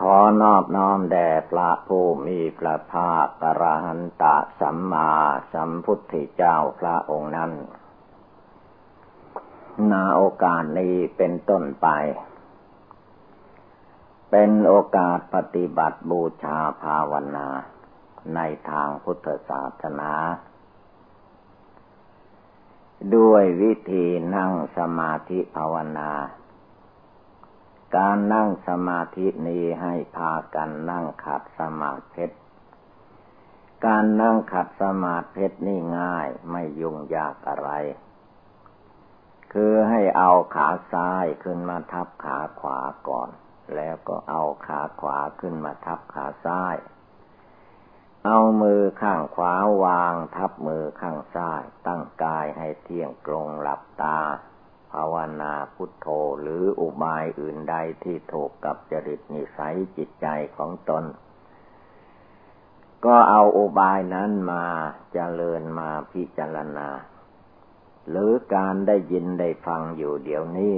ขอนอบน้อมแด่พระผู้มีพระภาคกระหันตะสัมมาสัมพุทธเจ้าพระองค์นั้น นาโอกาสนี้เป็นต้นไป เป็นโอกาสปฏิบัติบูชาภาวนา ในทางพุทธศาสนา ด้วยวิธีนั่งสมาธิภาวนา การนั่งสมาธินี้ให้พากันนั่งขัดสมาธิการนั่งขัดสมาธินี่ง่ายไม่ยุ่งยากอะไร คือให้เอาขาซ้ายขึ้นมาทับขาขวาก่อน แล้วก็เอาขาขวาขึ้นมาทับขาซ้าย เอามือข้างขวาวางทับมือข้างซ้าย ตั้งกายให้เที่ยงตรงหลับตา ภาวนาพุทโธหรืออุบายอื่นใดที่ถูกกับจริตนิสัยจิตใจของตน ก็เอาอุบายนั้นมาเจริญมาพิจารณา หรือการได้ยินได้ฟังอยู่เดี๋ยวนี้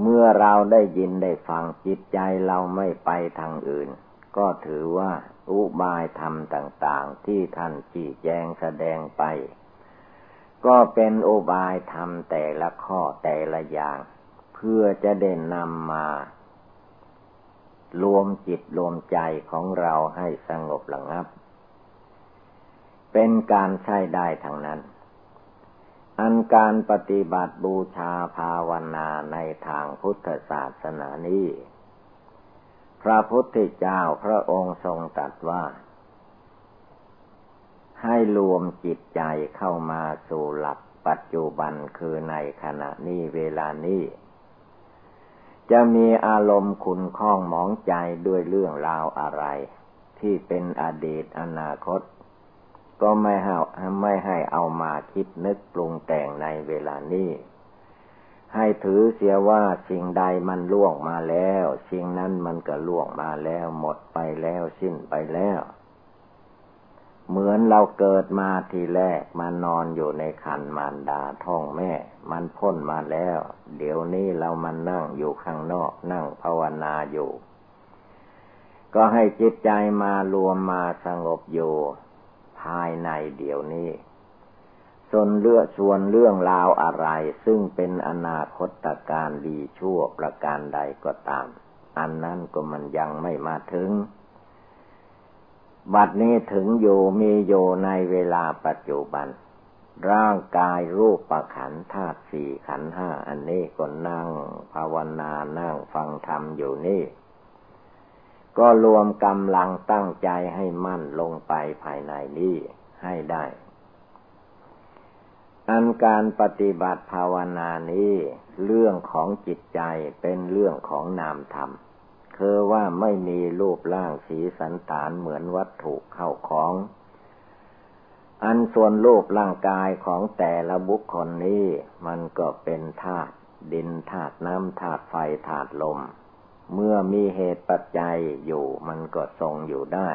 เมื่อเราได้ยินได้ฟังจิตใจเราไม่ไปทางอื่น ก็ถือว่าอุบายธรรมต่าง ๆ ที่ท่านชี้แจงแสดงไป ก็เป็นโอบายทำแต่ละข้อแต่ละอย่าง เพื่อจะเด่นนำมารวมจิตรวมใจของเราให้สงบระงับ เป็นการใช้ได้ทางนั้น อันการปฏิบัติบูชาภาวนาในทางพุทธศาสนานี้ พระพุทธเจ้าพระองค์ทรงตรัสว่า ให้รวมจิตใจเข้ามาสู่หลักปัจจุบันคือในขณะนี้เวลานี้ จะมีอารมณ์คุณข้องหมองใจด้วยเรื่องราวอะไร ที่เป็นอดีตอนาคต ก็ไม่ให้ไม่ให้เอามาคิดนึกปรุงแต่งในเวลานี้ให้ถือเสียว่าสิ่งใดมันล่วงมาแล้ว สิ่งนั้นมันก็ล่วงมาแล้ว หมดไปแล้วสิ้นไปแล้ว เหมือนเราเกิดมาทีแรกมานอนอยู่ในคันมารดาท้องแม่ มันพ้นมาแล้ว เดี๋ยวนี้เรามานั่งอยู่ข้างนอกนั่งภาวนาอยู่ ก็ให้จิตใจมารวมมาสงบอยู่ภายในเดี๋ยวนี้ส่วนเลือกชวนเรื่องราวอะไร ซึ่งเป็นอนาคตการดีชั่วประการใดก็ตาม อันนั้นก็มันยังไม่มาถึง บัดนี้ถึงอยู่มีอยู่ในเวลาปัจจุบัน ร่างกายรูปประขันธาตุสี่ขันห้าอันนี้ก็นั่ง ภาวนานั่งฟังธรรมอยู่นี่ ก็รวมกำลังตั้งใจให้มั่นลงไปภายในนี้ให้ได้ อันการปฏิบัติภาวนานี้ เรื่องของจิตใจเป็นเรื่องของนามธรรม คือว่าไม่มีรูปร่างสีสันฐานเหมือนวัตถุเข้าของ อันส่วนรูปร่างกายของแต่ละบุคคลนี้ มันก็เป็นธาตุดินธาตุน้ำธาตุไฟธาตุลม เมื่อมีเหตุปัจจัยอยู่มันก็ทรงอยู่ได้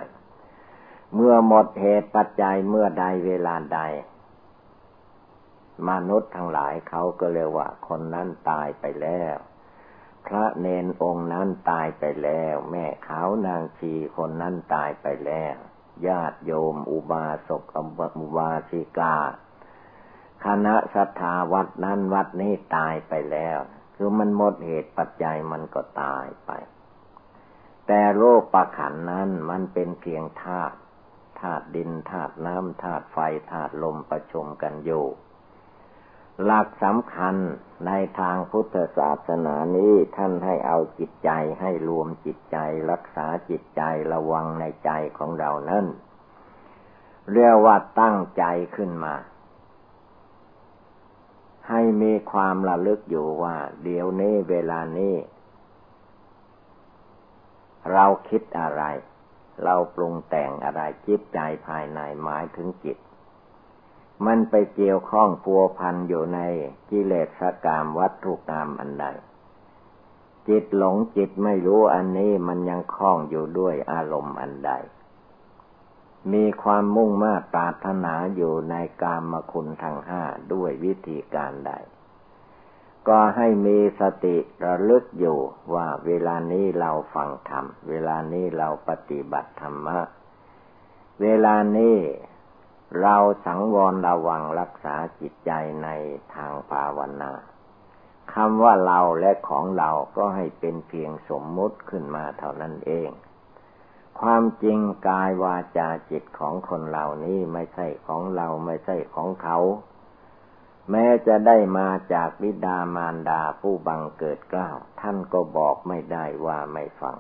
เมื่อหมดเหตุปัจจัยเมื่อใดเวลาใด มนุษย์ทั้งหลายเขาก็เรียกว่าคนนั้นตายไปแล้ว พระเนนองค์นั้นตายไปแล้ว แม่ขาวนางชีคนนั้นตายไปแล้ว ญาติโยมอุบาสกอุบาสิกา คณะศรัทธาวัดนั้นวัดนี้ตายไปแล้ว คือมันหมดเหตุปัจจัยมันก็ตายไป แต่โลกประขันนั้นมันเป็นเพียงธาตุธาตุดินธาตุน้ำธาตุไฟธาตุลมประชุมกันอยู่ หลักสำคัญในทางพุทธศาสนานี้ท่านให้เอาจิตใจให้รวมจิตใจรักษาจิตใจระวังในใจของเรานั่นเรียกว่าตั้งใจขึ้นมา ให้มีความระลึกอยู่ว่า เดี๋ยวนี้เวลานี้ เราคิดอะไร เราปรุงแต่งอะไรจิตใจภายในหมายถึงจิต มันไปเกี่ยวข้องพัวพันอยู่ในกิเลสกามวัตถุกรรมอันใดจิตหลงจิตไม่รู้อันนี้มันยังคล้องอยู่ด้วยอารมณ์อันใด มีความมุ่งมา่ปรารถนาอยู่ในกามคุณทั้งห้าด้วยวิธีการใด ก็ให้มีสติระลึกอยู่ว่าเวลานี้เราฟังธรรม เวลานี้เราปฏิบัติธรรมะ เวลานี้ เราสังวรระวังรักษาจิตใจในทางภาวนาคำว่าเราและของเราก็ให้เป็นเพียงสมมุติขึ้นมาเท่านั้นเอง ความจริงกายวาจาจิตของคนเหล่านี้ไม่ใช่ของเราไม่ใช่ของเขา แม้จะได้มาจากบิดามารดาผู้บังเกิดกล้าว ท่านก็บอกไม่ได้ว่าไม่ฟัง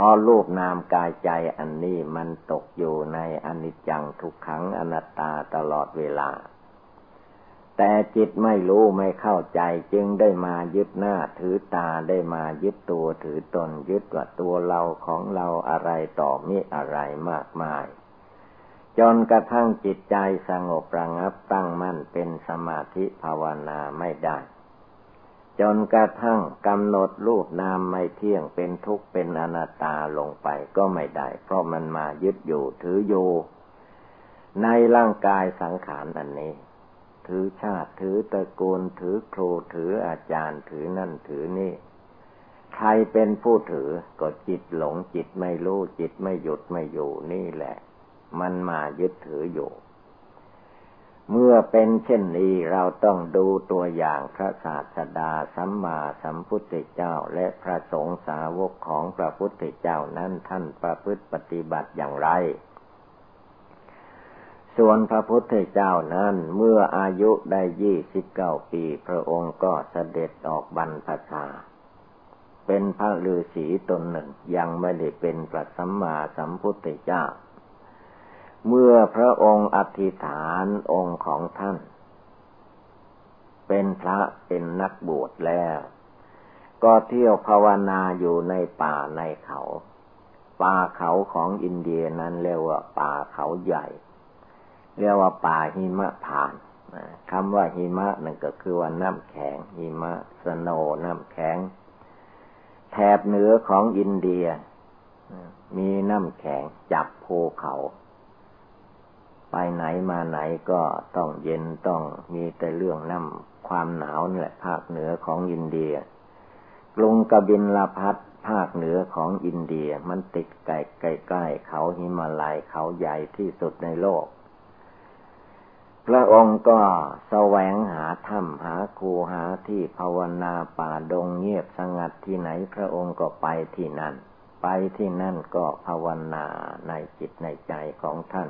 พราะรูปนามกายใจอันนี้มันตกอยู่ในอนิจจังทุกขังอนัตตาตลอดเวลา แต่จิตไม่รู้ไม่เข้าใจจึงได้มายึดหน้าถือตาได้มายึดตัวถือตนยึดว่าตัวเราของเราอะไรต่อมิอะไรมากมาย จนกระทั่งจิตใจสงบระงับตั้งมั่นเป็นสมาธิภาวนาไม่ได้ จนกระทั่งกำหนดรูปนามไม่เที่ยงเป็นทุกข์เป็นอนัตตาลงไปก็ไม่ได้ เพราะมันมายึดอยู่ถืออยู่ ในร่างกายสังขารอันนี้ ถือชาติถือตระกูลถือครูถืออาจารย์ถือนั่นถือนี่ ใครเป็นผู้ถือก็จิตหลงจิตไม่รู้จิตไม่หยุดไม่อยู่นี่แหละ มันมายึดถืออยู่ เมื่อเป็นเช่นนี้เราต้องดูตัวอย่างพระศาสดาสัมมาสัมพุทธเจ้าและพระสงฆ์สาวกของพระพุทธเจ้านั้นท่านประพฤติปฏิบัติอย่างไร ส่วนพระพุทธเจ้านั้นเมื่ออายุได้ยี่สิบเก้าปี พระองค์ก็เสด็จออกบรรพชา เป็นพระฤาษีตนหนึ่งยังไม่ได้เป็นพระสัมมาสัมพุทธเจ้า เมื่อพระองค์อธิษฐานองค์ของท่าน เป็นพระเป็นนักบวชแล้ว ก็เที่ยวภาวนาอยู่ในป่าในเขา ป่าเขาของอินเดียนั้นเรียกว่าป่าเขาใหญ่ เรียกว่าป่าหิมะผ่านคำว่าหิมะนั่นก็คือว่าน้ำแข็งหิมะสโนน้ำแข็ง แถบเหนือของอินเดีย มีน้ำแข็งจับภูเขา ไปไหนมาไหนก็ต้องเย็นต้องมีแต่เรื่องน้ำความหนาวนี่แหละภาคเหนือของอินเดีย กรุงกบินลาพัทภาคเหนือของอินเดียมันติดใกล้ใกล้เขาหิมาลัยเขาใหญ่ที่สุดในโลก พระองค์ก็แสวงหาถ้ำหาคูหาที่ภาวนาป่าดงเงียบสงัดที่ไหนพระองค์ก็ไปที่นั่น ไปที่นั่นก็ภาวนาในจิตในใจของท่าน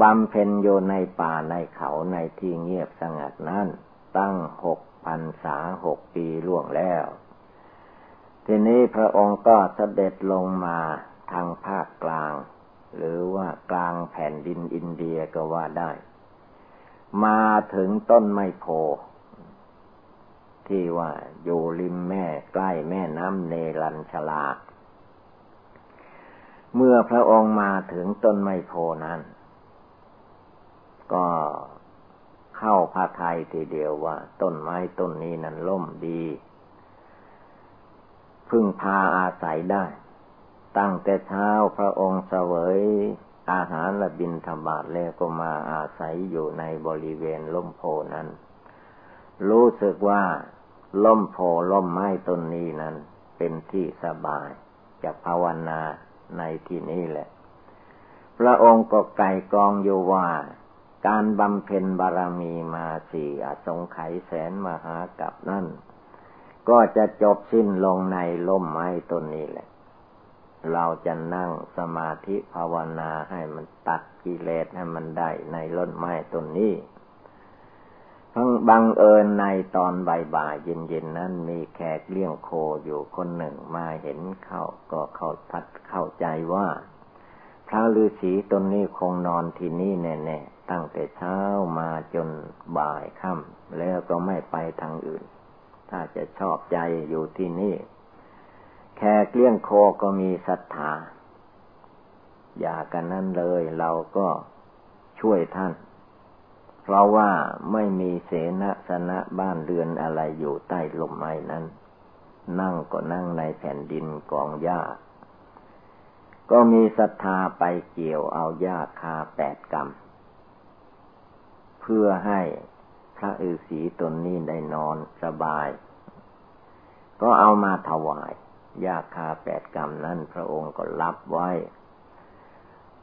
บำเพ็ญอยู่ในป่าในเขาในที่เงียบสงัดนั้น ตั้งหกพันษาหกปีล่วงแล้ว ทีนี้พระองค์ก็เสด็จลงมาทางภาคกลาง หรือว่ากลางแผ่นดินอินเดียก็ว่าได้ มาถึงต้นไมโพที่ว่าอยู่ริมแม่ใกล้แม่น้ำเนรัญชลา เมื่อพระองค์มาถึงต้นไมโพนั้น ก็เข้าพาไทยทีเดียวว่า ต้นไม้ต้นนี้นั้นล่มดี พึ่งพาอาศัยได้ ตั้งแต่เช้าพระองค์เสวยอาหารและบินธบาตแล้วก็มาอาศัยอยู่ในบริเวณล่มโพนั้น รู้สึกว่าล่มโพล่มไม้ต้นนี้นั้น เป็นที่สบายจะภาวนาในที่นี้แหละ พระองค์ก็ไก่กองอยู่ว่า การบำเพ็ญบารมีมาสี่อสงไขยแสนมหากับนั่น ก็จะจบสิ้นลงในล่มไม้ต้นนี้แหละ เราจะนั่งสมาธิภาวนาให้มันตัดกิเลสให้มันได้ในล่นไม้ต้นนี้ทั้งบังเอิญในตอนบ่ายๆเย็นๆนั้นมีแขกเลี้ยงโคอยู่คนหนึ่งมาเห็นเข้าก็เข้าพัดเข้าใจว่า พระฤาษีตนนี้คงนอนที่นี่แน่ๆ ตั้งแต่เช้ามาจนบ่ายค่ำแล้วก็ไม่ไปทางอื่น ถ้าจะชอบใจอยู่ที่นี่แค่เลี้ยงโคก็มีศรัทธาอย่ากันนั้นเลยเราก็ช่วยท่าน เพราะว่าไม่มีเสนาสนะบ้านเรือนอะไรอยู่ใต้ลมไม้นั้น นั่งก็นั่งในแผ่นดินกองหญ้า ก็มีศรัทธาไปเกี่ยวเอาหญ้าคาแปดกรรม พื่อให้พระฤาษีตนนี้ได้นอนสบาย ก็เอามาถวาย ยาคาแปดกรรมนั้นพระองค์ก็รับไว้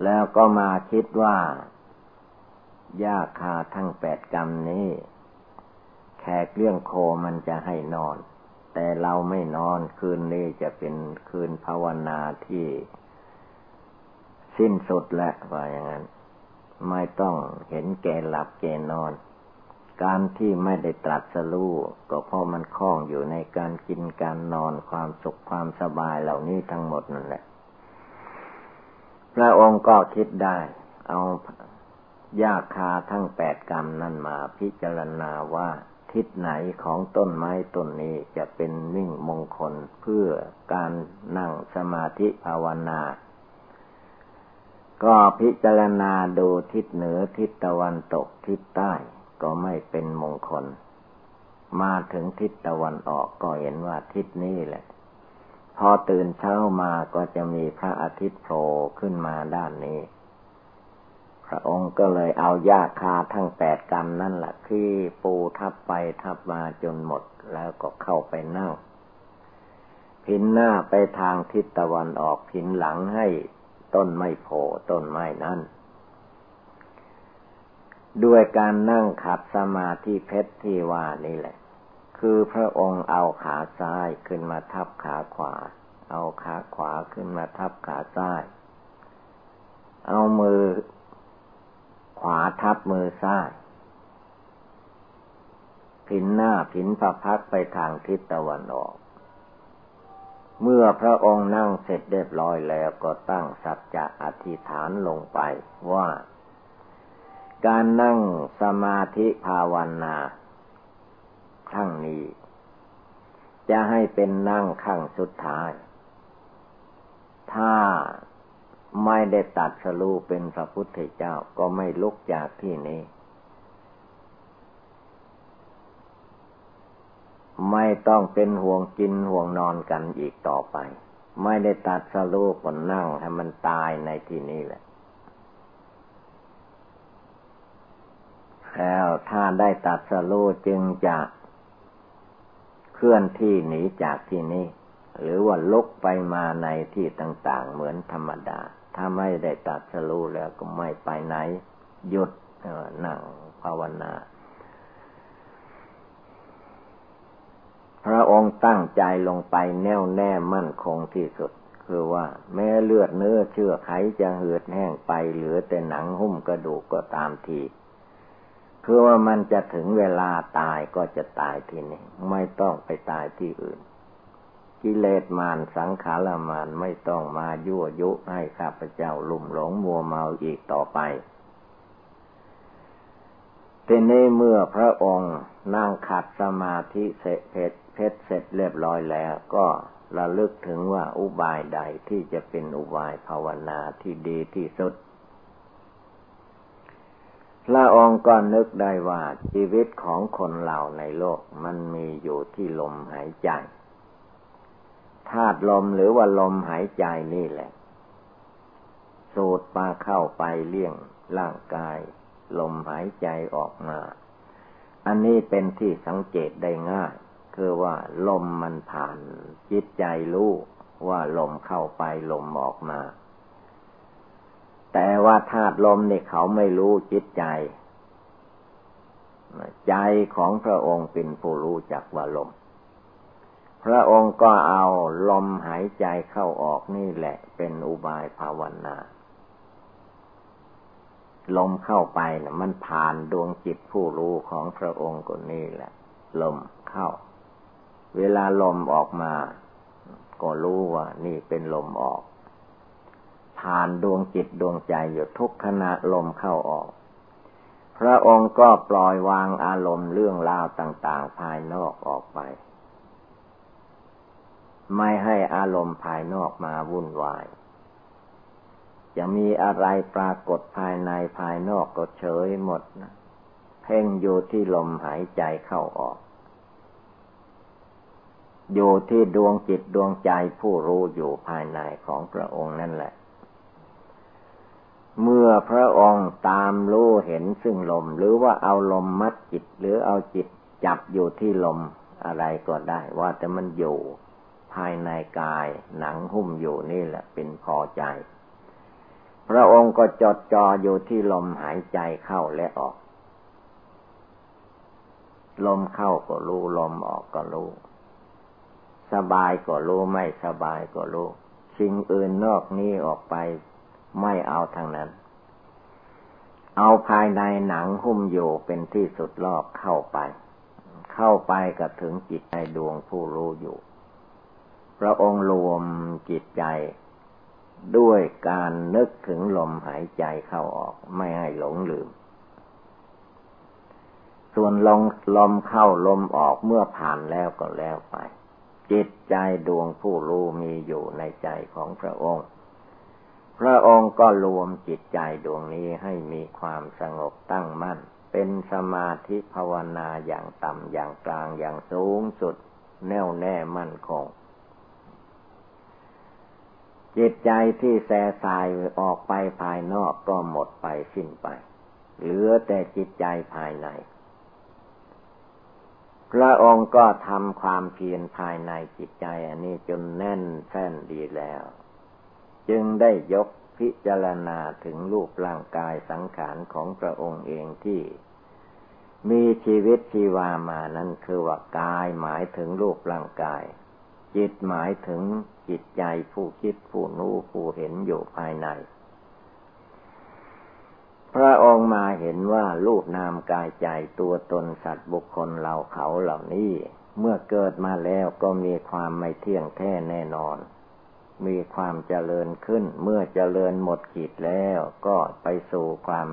แล้วก็มาคิดว่ายาคาทั้งแปดกรรมนี้ แขกเรื่องโคมันจะให้นอน แต่เราไม่นอนคืนนี้จะเป็นคืนภาวนาที่ สิ้นสุดแล้วว่าอย่างนั้น ไม่ต้องเห็นแก่หลับแก่นอน การที่ไม่ได้ตรัสรู้ก็เพราะมันคล้องอยู่ในการกินการนอนความสุขความสบายเหล่านี้ทั้งหมดนั่นแหละ พระองค์ก็คิดได้ เอายาคาทั้งแปดกรรมนั่นมาพิจารณาว่าทิศไหนของต้นไม้ต้นนี้จะเป็นนิ่งมงคลเพื่อการนั่งสมาธิภาวนา ก็พิจารณาดูทิศเหนือทิศตะวันตกทิศใต้ก็ไม่เป็นมงคล มาถึงทิศตะวันออกก็เห็นว่าทิศนี้แหละ พอตื่นเช้ามาก็จะมีพระอาทิตย์โผล่ขึ้นมาด้านนี้ พระองค์ก็เลยเอาหญ้าคาทั้งแปดกรรมนั่นแหละที่ปูทับไปทับมาจนหมดแล้วก็เข้าไปนั่ง พินหน้าไปทางทิศตะวันออกพินหลังให้ ต้นไม้โผล่ต้นไม้นั้นด้วยการนั่งขัดสมาธิเพชรที่ว่านี่แหละ คือพระองค์เอาขาซ้ายขึ้นมาทับขาขวา เอาขาขวาขึ้นมาทับขาซ้าย เอามือ ขวาทับมือซ้าย ผินหน้าผินประพักไปทางทิศตะวันออก เมื่อพระองค์นั่งเสร็จเรียบร้อยแล้วก็ตั้งสัจจะอธิษฐานลงไปว่า การนั่งสมาธิภาวนาครั้งนี้ จะให้เป็นนั่งขั้งสุดท้าย ถ้าไม่ได้ตัดสรูเป็นพระพุทธเจ้าก็ไม่ลุกจากที่นี้ ไม่ต้องเป็นห่วงกินห่วงนอนกันอีกต่อไป ไม่ได้ตัดสรูปก็นั่งให้มันตายในที่นี้แหละ แล้วถ้าได้ตัดสรูจึงจะเคลื่อนที่หนีจากที่นี้ หรือว่าลุกไปมาในที่ต่าง ๆ เหมือนธรรมดา ถ้าไม่ได้ตัดสรูแล้วก็ไม่ไปไหน หยุดนั่งภาวนา พระองค์ตั้งใจลงไปแน่วแน่มั่นคงที่สุด คือว่า แม้เลือดเนื้อเชื่อไขจะเหือดแห้งไป เหลือแต่หนังหุ้มกระดูกก็ตามทีคือว่ามันจะถึงเวลาตายก็จะตายที่นี่ไม่ต้องไปตายที่อื่น กิเลสมารสังขารมารไม่ต้องมายั่วยุให้ข้าพเจ้าลุ่มหลงมัวเมาอีกต่อไปทีนี้เมื่อพระองค์นั่งขัดสมาธิเสร็จ เพชรเสร็จเรียบร้อยแล้วก็ระลึกถึงว่าอุบายใดที่จะเป็นอุบายภาวนาที่ดีที่สุดพระองค์ก็นึกได้ว่าชีวิตของคนเราในโลกมันมีอยู่ที่ลมหายใจธาตุลมหรือว่าลมหายใจนี่แหละ สูดมาเข้าไปเลี้ยงร่างกาย ลมหายใจออกมา อันนี้เป็นที่สังเกตได้ง่าย คือว่าลมมันผ่าน จิตใจรู้ว่าลมเข้าไปลมออกมา แต่ว่าธาตุลมเนี่ยเขาไม่รู้จิตใจ ใจของพระองค์เป็นผู้รู้จักว่าลม พระองค์ก็เอาลมหายใจเข้าออกนี่แหละ เป็นอุบายภาวนาลมเข้าไปนะมันผ่านดวงจิตผู้รู้ของพระองค์ก็นี่แหละ ลมเข้า เวลาลมออกมา ก็รู้ว่า นี่เป็นลมออก ผ่านดวงจิตดวงใจอยู่ทุกขณะลมเข้าออก พระองค์ก็ปล่อยวางอารมณ์เรื่องราวต่าง ๆ ภายนอกออกไป ไม่ให้อารมณ์ภายนอกมาวุ่นวายจะมีอะไรปรากฏภายในภายนอกก็เฉยหมดนะเพ่งอยู่ที่ลมหายใจเข้าออก อยู่ที่ดวงจิตดวงใจผู้รู้อยู่ภายในของพระองค์นั่นแหละ เมื่อพระองค์ตามรู้เห็นซึ่งลม หรือว่าเอาลมมัดจิต หรือเอาจิตจับอยู่ที่ลมอะไรก็ได้ ว่าแต่มันอยู่ภายในกายหนังหุ้มอยู่นี่แหละเป็นพอใจ พระองค์ก็จดจ่ออยู่ที่ลมหายใจเข้าและออก ลมเข้าก็รู้ ลมออกก็รู้ สบายก็รู้ไม่สบายก็รู้สิ่งอื่นนอกนี้ออกไปไม่เอาทางนั้น เอาภายในหนังหุ้มอยู่เป็นที่สุดรอบเข้าไป เข้าไปก็ถึงจิตในดวงผู้รู้อยู่ พระองค์รวมจิตใจด้วยการนึกถึงลมหายใจเข้าออกไม่ให้หลงลืม ส่วนลมลมเข้าลมออกเมื่อผ่านแล้วก็แล้วไป จิตใจดวงผู้รู้มีอยู่ในใจของพระองค์ พระองค์ก็รวมจิตใจดวงนี้ให้มีความสงบตั้งมั่น เป็นสมาธิภาวนาอย่างต่ำอย่างกลางอย่างสูงสุด แน่วแน่มั่นคง จิตใจที่แสสายออกไปภายนอกก็หมดไปสิ้นไป เหลือแต่จิตใจภายใน พระองค์ก็ทำความเพียรภายในจิตใจอันนี้จนแน่นแฟ้นดีแล้ว จึงได้ยกพิจารณาถึงรูปร่างกายสังขารของพระองค์เองที่ มีชีวิตชีวามานั้นคือว่ากายหมายถึงรูปร่างกาย จิตหมายถึงจิตใจผู้คิดผู้รู้ผู้เห็นอยู่ภายใน พระองค์มาเห็นว่ารูปนามกายใจตัวตนสัตว์บุคคลเราเขาเหล่านี้ เมื่อเกิดมาแล้วก็มีความไม่เที่ยงแท้แน่นอน มีความเจริญขึ้น เมื่อเจริญหมดขีดแล้วก็ไปสู่ความ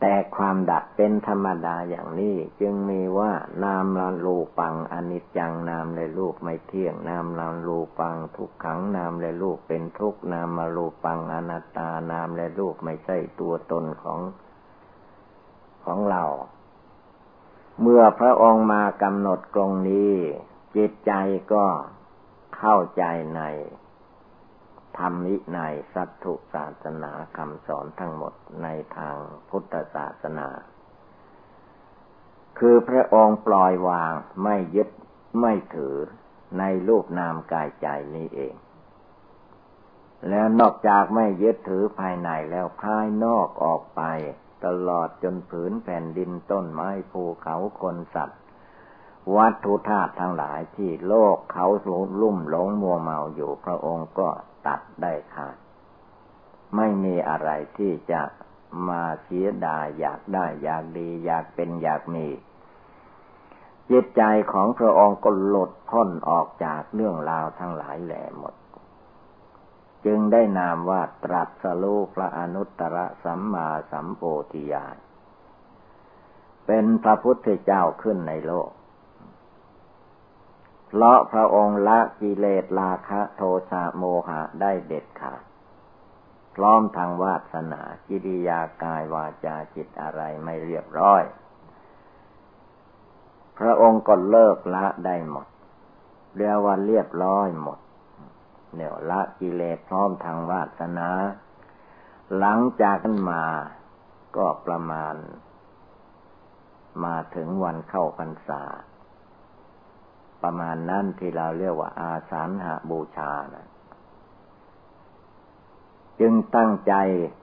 แต่ความดับเป็นธรรมดาอย่างนี้ จึงมีว่านามลาลูปังอนิจจังนามเลยรูปไม่เที่ยง นามลาลูปังทุกขังนามเลยรูปเป็นทุกนามมาลูปังอนัตตานามเลยรูปไม่ใช่ตัวตนของของเรา เมื่อพระองค์มากำหนดตรงนี้ จิตใจก็เข้าใจใน ธรรมวิในสัตถุศาสนาคำสอนทั้งหมดในทางพุทธศาสนา คือพระองค์ปล่อยวางไม่ยึดไม่ถือในรูปนามกายใจนี้เอง แล้วนอกจากไม่ยึดถือภายในแล้วภายนอกออกไป ตลอดจนผืนแผ่นดินต้นไม้ภูเขาคนสัตว์ วัตถุธาตุทั้งหลายที่โลกเขาลุ่มหลงมัวเมาอยู่พระองค์ก็ตัดได้ขาด ไม่มีอะไรที่จะมาเสียดายอยากได้อยากดี อยากเป็นอยากมีจิตใจของพระองค์ก็หลุดพ้นออกจากเรื่องราวทั้งหลายแหล่หมด จึงได้นามว่าตรัสรู้พระอนุตตรสัมมาสัมโพธิญาณเป็นพระพุทธเจ้าขึ้นในโลก เพราะพระองค์ละกิเลสราคะโทสะโมหะได้เด็ดขาดพร้อมทางวาสนากิริยากายวาจาจิตอะไรไม่เรียบร้อย พระองค์ก็เลิกละได้หมดเรียกว่าเรียบร้อยหมดเนี่ยละกิเลสพร้อมทางวาสนา หลังจากนั้นมาก็ประมาณ มาถึงวันเข้าพรรษา ประมาณนั้นที่เราเรียกว่าอาสาหาบูชานะจึงตั้งใจ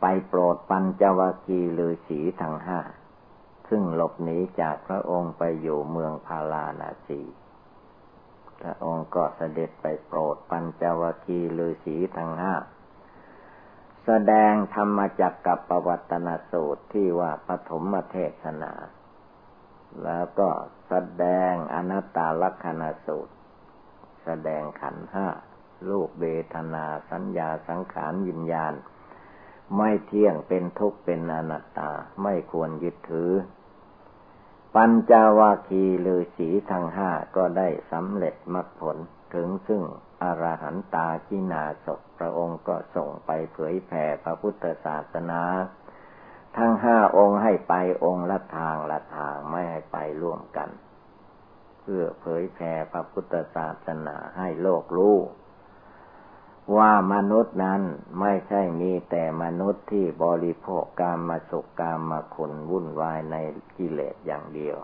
ไปโปรดปัญจวคีหรือสีทั้งห้า ซึ่งหลบหนีจากพระองค์ไปอยู่เมืองพาลานาสี พระองค์ก็เสด็จไปโปรดปัญจวคีหรือสีทั้งห้า แสดงธรรมจักกับปวัตนสูตรที่ว่าปฐมเทศนา แล้วก็แสดงอนัตตลักษณสูตร แสดงขันห้าลูกเบทนาสัญญาสังขารยิญญาณ ไม่เที่ยงเป็นทุกข์เป็นอนัตตาไม่ควรยึดถือ ปัญจาวาคีฤาษีทั้งห้าก็ได้สำเร็จมรรคผลถึงซึ่งอรหันตากินาศพระองค์ก็ส่งไปเผยแผ่พระพุทธศาสนา ทั้งห้าองค์ให้ไปองค์ละทางละทางไม่ให้ไปร่วมกัน เพื่อเผยแผ่พระพุทธศาสนาให้โลกรู้ว่ามนุษย์นั้นไม่ใช่มีแต่มนุษย์ที่บริโภคกามมาสุขกามมาคุณวุ่นวายในกิเลสอย่างเดียว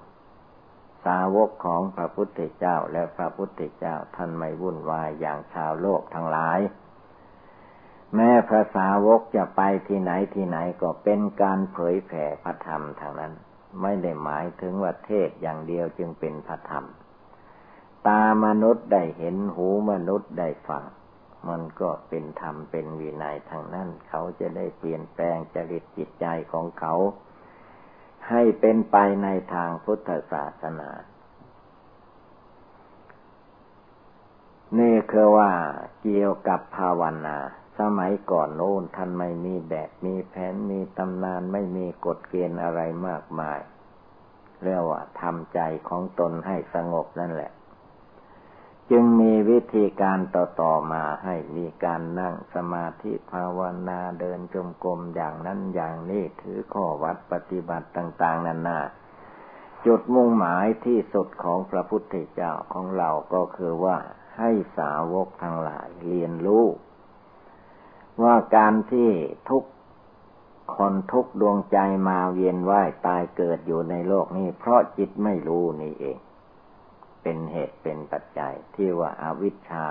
สาวกของพระพุทธเจ้าและพระพุทธเจ้าท่านไม่วุ่นวายอย่างชาวโลกทั้งหลาย แม้พระสาวกจะไปที่ไหนที่ไหนก็เป็นการเผยแผ่พระธรรมทางนั้น ไม่ได้หมายถึงว่าเทศอย่างเดียวจึงเป็นพระธรรม ตามนุษย์ได้เห็นหูมนุษย์ได้ฟัง มันก็เป็นธรรมเป็นวินัยทางนั้น เขาจะได้เปลี่ยนแปลงจริตจิตใจของเขา ให้เป็นไปในทางพุทธศาสนานี่คือว่าเกี่ยวกับภาวนาสมัยก่อนโน้นท่านไม่มีแบบมีแผนมีตำนานไม่มีกฎเกณฑ์อะไรมากมาย เรียกว่าทำใจของตนให้สงบนั่นแหละ จึงมีวิธีการต่อๆมาให้มีการนั่งสมาธิภาวนาเดินจมกรมอย่างนั้นอย่างนี้ถือข้อวัดปฏิบัติต่าง ๆนานาจุดมุ่งหมายที่สุดของพระพุทธเจ้าของเราก็คือว่าให้สาวกทั้งหลายเรียนรู้ ว่าการที่ทุกคนทุกดวงใจมาเวียนว่ายตายเกิดอยู่ในโลกนี้ เพราะจิตไม่รู้นี่เอง เป็นเหตุเป็นปัจจัยที่ว่าอาวิชชา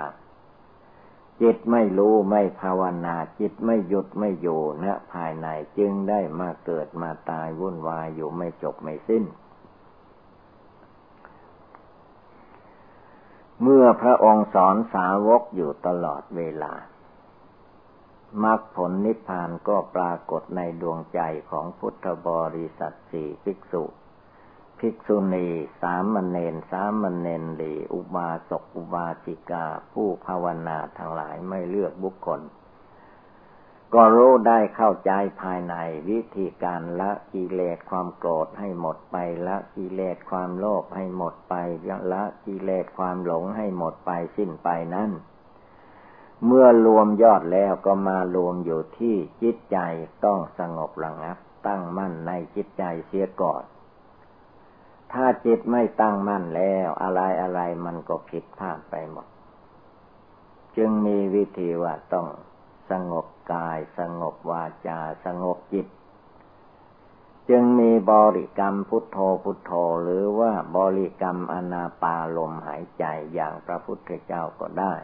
จิตไม่รู้ไม่ภาวนา จิตไม่หยุดไม่อยู่ณภายในจึงได้มาเกิดมาตายวุ่นวายอยู่ไม่จบไม่สิ้น เมื่อพระองค์สอนสาวกอยู่ตลอดเวลา มรรคผลนิพพานก็ปรากฏในดวงใจของพุทธบริษัทสี่ภิกษุ ภิกษุณี สามเณรสามเณรีอุบาสกอุบาสิกา ผู้ภาวนาทั้งหลายไม่เลือกบุคคล ก็รู้ได้เข้าใจภายในวิธีการละกิเลสความโกรธให้หมดไปละกิเลสความโลภให้หมดไปละกิเลสความหลงให้หมดไปสิ้นไปนั้น เมื่อรวมยอดแล้วก็มารวมอยู่ที่จิตใจต้องสงบระงับ ตั้งมั่นในจิตใจเสียก่อน ถ้าจิตไม่ตั้งมั่นแล้วอะไรอะไรมันก็ผิดพลาดไปหมด จึงมีวิธีว่าต้องสงบกาย สงบวาจา สงบจิต จึงมีบริกรรมพุทโธพุทโธหรือว่าบริกรรมอนาปาลมหายใจอย่างพระพุทธเจ้าก็ได้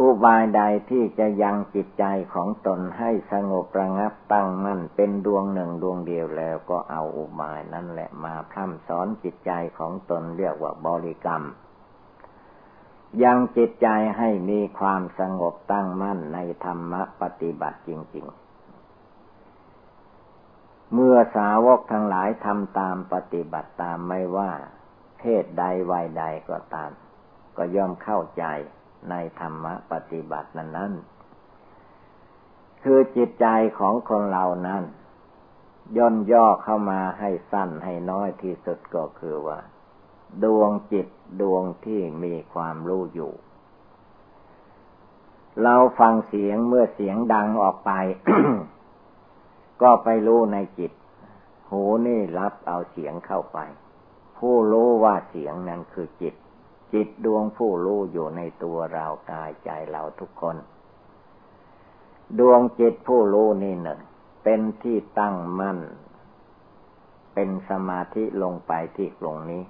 อุบายใดที่จะยังจิตใจของตนให้สงบระงับตั้งมั่นเป็นดวงหนึ่งดวงเดียวแล้วก็เอาอุบายนั่นแหละมาพร่ำสอนจิตใจของตนเรียกว่าบริกรรม ยังจิตใจให้มีความสงบตั้งมั่นในธรรมะปฏิบัติจริง ๆเมื่อสาวกทั้งหลายทำตามปฏิบัติตามไม่ว่า เพศใดวัยใดก็ตาม ก็ย่อมเข้าใจ ในธรรมปฏิบัตินั้นนั้นคือจิตใจของคนเรานั้น ย่นย่อเข้ามาให้สั้นให้น้อยที่สุดก็คือว่า ดวงจิตดวงที่มีความรู้อยู่ เราฟังเสียงเมื่อเสียงดังออกไป ก็ไปรู้ในจิต หูนี่รับเอาเสียงเข้าไป ผู้รู้ว่าเสียงนั้นคือจิต จิตดวงผู้รู้อยู่ในตัวเรากายใจเราทุกคน ดวงจิตผู้รู้นี่หนึ่งเป็นที่ตั้งมั่น เป็นสมาธิลงไปที่ตรงนี้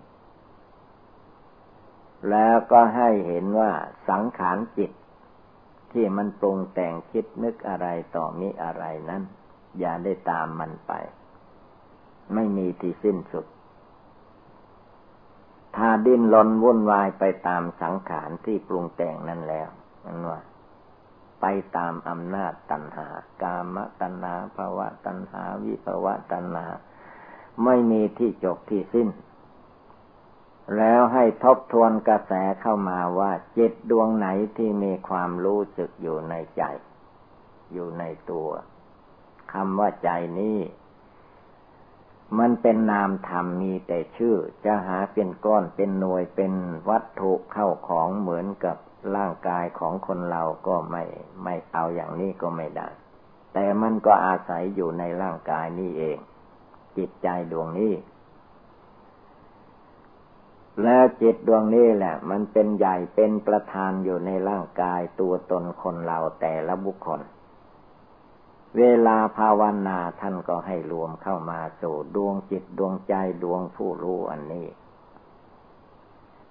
แล้วก็ให้เห็นว่าสังขารจิต ที่มันปรุงแต่งคิดนึกอะไรต่อมีอะไรนั้น อย่าได้ตามมันไป ไม่มีที่สิ้นสุด ถ้าดิ้นรนวุ่นวายไปตามสังขารที่ปรุงแต่งนั่นแล้วนั่นว่า ไปตามอำนาจตัณหา กามตัณหาภาวะตัณหา วิภาวะตัณหา ไม่มีที่จบที่สิ้น แล้วให้ทบทวนกระแสเข้ามาว่าจิตดวงไหนที่มีความรู้สึกอยู่ในใจ อยู่ในตัวคำว่าใจนี้ มันเป็นนามธรรมมีแต่ชื่อ จะหาเป็นก้อนเป็นหน่วยเป็นวัตถุเข้าของเหมือนกับร่างกายของคนเราก็ไม่ไม่เอาอย่างนี้ก็ไม่ได้ แต่มันก็อาศัยอยู่ในร่างกายนี่เอง จิตใจดวงนี้ แล้วจิตดวงนี้แหละ มันเป็นใหญ่เป็นประธานอยู่ในร่างกายตัวตนคนเราแต่ละบุคคล เวลาภาวนาท่านก็ให้รวมเข้ามาสู่ดวงจิตดวงใจดวงผู้รู้อันนี้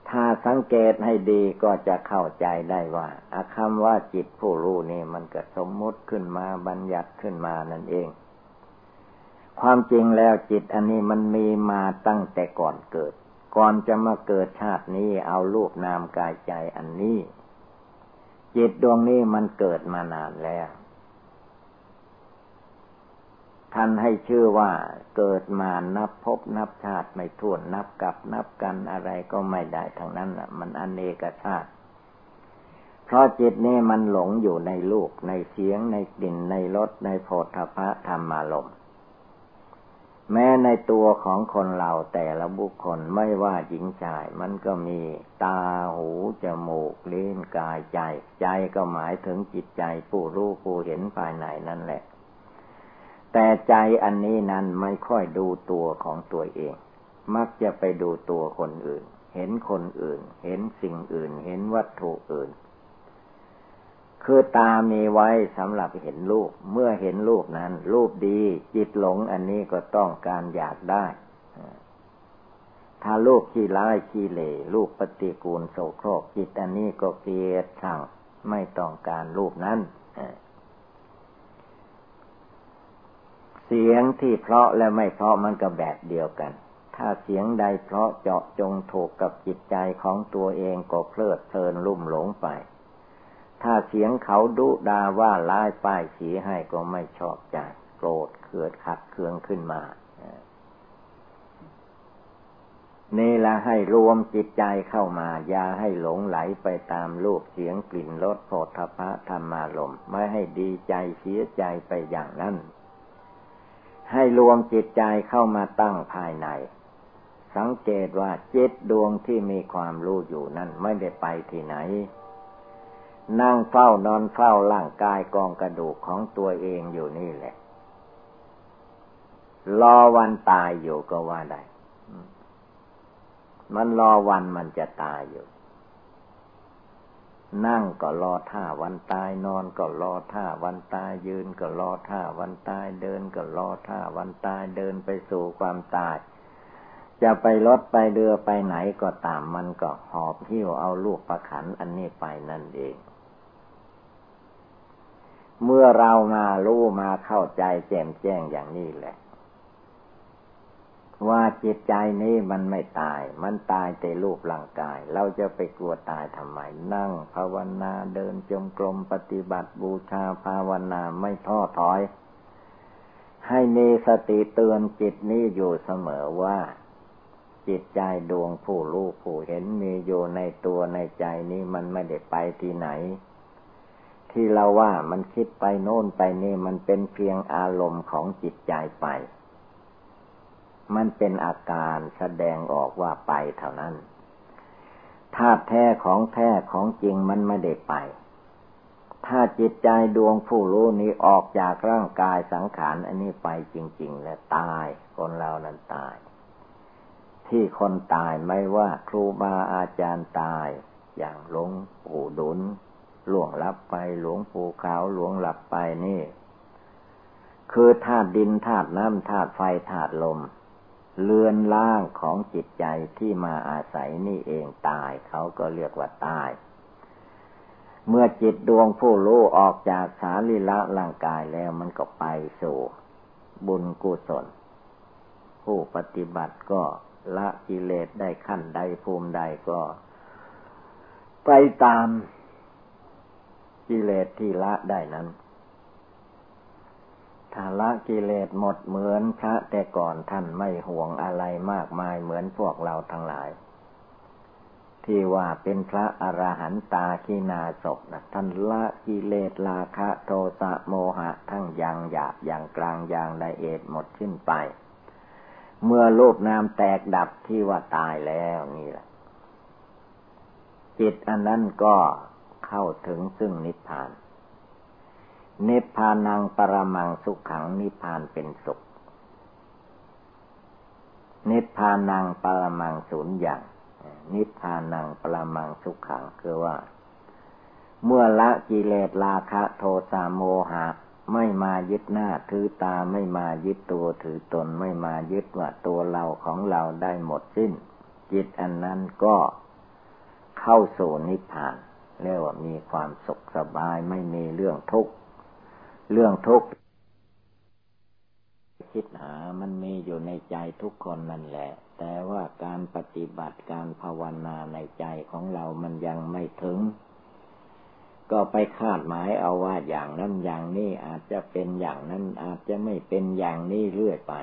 ถ้าสังเกตให้ดีก็จะเข้าใจได้ว่าอาคำว่าจิตผู้รู้นี่มันก็สมมุติขึ้นมาบัญญัติขึ้นมานั่นเอง ความจริงแล้วจิตอันนี้มันมีมาตั้งแต่ก่อนเกิด ก่อนจะมาเกิดชาตินี้เอาลูกนามกายใจอันนี้ จิตดวงนี้มันเกิดมานานแล้ว ท่านให้ชื่อว่าเกิดมานับพบนับชาติไม่ท้วนนับกับนับกันอะไรก็ไม่ได้ทั้งนั้นมันอเนกชาติ เพราะจิตนี่มันหลงอยู่ในลูกในเสียงในกลิ่นในรสในโพธพะธรรมารมณ์แม้ในตัวของคนเราแต่ละบุคคลไม่ว่าหญิงชาย มันก็มีตาหูจมูกเลิ้นกายใจ ใจก็หมายถึงจิตใจผู้รู้ผู้เห็นภายในนั่นแหละ แต่ใจอันนี้นั้นไม่ค่อยดูตัวของตัวเอง มักจะไปดูตัวคนอื่น เห็นคนอื่น เห็นสิ่งอื่น เห็นวัตถุอื่น คือตามีไว้สำหรับเห็นรูป เมื่อเห็นรูปนั้น รูปดี จิตหลงอันนี้ก็ต้องการอยากได้ ถ้ารูปขี้ร้ายขี้เหล่รูปปฏิกูลโสโครกจิตอันนี้ก็เกลียดชังไม่ต้องการรูปนั้น เสียงที่เพราะและไม่เพราะมันก็แบบเดียวกัน ถ้าเสียงใดเพราะเจาะจงถูกกับจิตใจของตัวเองก็เพลิดเพลินลุ่มหลงไป ถ้าเสียงเขาดุดาว่าร้ายป้ายสีให้ก็ไม่ชอบใจโกรธเกิดขัดเคืองขึ้นมานี่ละให้รวมจิตใจเข้ามา อย่าให้หลงไหลไปตามรูปเสียงกลิ่นรสโผฏฐะธรรมารมไม่ให้ดีใจเสียใจไปอย่างนั้น ให้รวมจิตใจเข้ามาตั้งภายใน สังเกตว่าจิตดวงที่มีความรู้อยู่นั้นไม่ได้ไปที่ไหน นั่งเฝ้านอนเฝ้าร่างกายกองกระดูกของตัวเองอยู่นี่แหละ รอวันตายอยู่ก็ว่าได้ มันรอวันมันจะตายอยู่ นั่งก็รอท่าวันตายนอนก็รอท่าวันตายยืนก็รอท่าวันตายเดินก็รอท่าวันตายเดินไปสู่ความตาย จะไปรถไปเรือไปไหนก็ตามมันก็หอบหิ้วเอาลูกประขันอันนี้ไปนั่นเอง เมื่อเรามารู้มาเข้าใจแจ่มแจ้งอย่างนี้แหละ ว่าจิตใจนี้มันไม่ตาย มันตายแต่รูปร่างกาย เราจะไปกลัวตายทำไม นั่ง ภาวนาเดินจงกรมปฏิบัติบูชาภาวนาไม่ท้อถอย ให้มีสติเตือนจิตนี้อยู่เสมอว่า จิตใจดวงผู้รู้ผู้เห็นมีอยู่ในตัวในใจนี้มันไม่ได้ไปที่ไหน ที่เราว่ามันคิดไปโน่นไปนี่มันเป็นเพียงอารมณ์ของจิตใจไป มันเป็นอาการแสดงออกว่าไปเท่านั้นธาตุแท้ของแท้ของจริงมันไม่ได้ไป ถ้าจิตใจดวงผู้รู้นี้ออกจากร่างกายสังขารอันนี้ไปจริง ๆ และตายคนเรานั้นตาย ที่คนตายไม่ว่าครูบาอาจารย์ตาย อย่างหลวงปู่ดุลหลวงลับไปหลวงปู่ขาวหลวงหลับไปนี่ คือธาตุดินธาตุน้ำธาตุไฟธาตุลม เลือนล่างของจิตใจที่มาอาศัยนี่เองตายเขาก็เรียกว่าตาย เมื่อจิตดวงผู้รู้ออกจากสารีละร่างกายแล้วมันก็ไปสู่บุญกุศล ผู้ปฏิบัติก็ละกิเลสได้ขั้นใดภูมิใดก็ ไปตามกิเลสที่ละได้นั้น ถ้าละกิเลสหมดเหมือนพระแต่ก่อนท่านไม่ห่วงอะไรมากมายเหมือนพวกเราทั้งหลาย ที่ว่าเป็นพระอระหันตาขีนาศพนะท่านละกิเลสราคะโทสะโมหะทั้งอย่างหยาบอย่างกลางอย่างละเอียดหมดสิ้นไป เมื่อรูปนามแตกดับที่ว่าตายแล้วนี่แหละจิตอันนั้นก็เข้าถึงซึ่งนิพพาน นิพพานังปรมังสุขขังนิพพานเป็นสุข นิพพานังปรมังศูนย์อย่าง นิพพานังปรมังสุขขังคือว่า เมื่อละกิเลสราคะ โทสะโมหะไม่มายึดหน้าถือตาไม่มายึดตัวถือตนไม่มายึดว่าตัวเราของเราได้หมดสิ้น จิตอันนั้นก็เข้าสู่นิพพานเรียกว่ามีความสุขสบายไม่มีเรื่องทุกข์ เรื่องทุกข์คิดหามันมีอยู่ในใจทุกคนนั่นแหละ แต่ว่าการปฏิบัติการภาวนาในใจของเรามันยังไม่ถึง ก็ไปคาดหมายเอาว่าอย่างนั้นอย่างนี้อาจจะเป็นอย่างนั้นอาจจะไม่เป็นอย่างนี้เรื่อยไป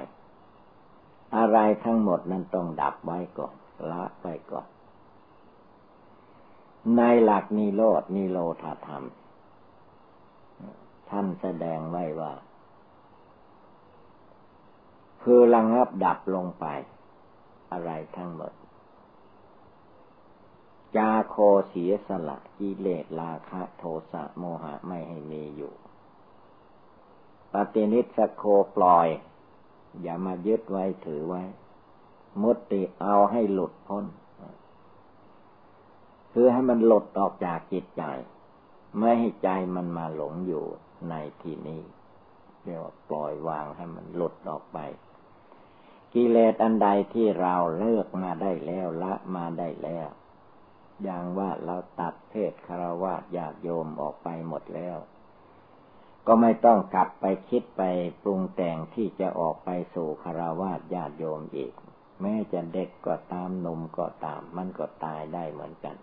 อะไรทั้งหมดนั้นต้องดับไว้ก่อนละไว้ก่อน ในหลักนิโรดนิโรธาธรรม ท่านแสดงไว้ว่า คือระงับดับลงไป อะไรทั้งหมด จาโคเสียสละกิเลสราคะ โทสะโมหะไม่ให้มีอยู่ปฏินิสโคปล่อย อย่ามายึดไว้ถือไว้ มุติเอาให้หลุดพ้น คือให้มันหลุดออกจากจิตใจ ไม่ให้ใจมันมาหลงอยู่ ในที่นี้เรียกว่าปล่อยวางให้มันหลุดออกไป กิเลสอันใดที่เราเลิกมาได้แล้วละมาได้แล้ว อย่างว่าเราตัดเพศคารวะญาติโยมออกไปหมดแล้ว ก็ไม่ต้องกลับไปคิดไปปรุงแต่งที่จะออกไปสู่คารวะญาติโยมอีก แม้จะเด็กก็ตามหนุ่มก็ตาม มันก็ตายได้เหมือนกัน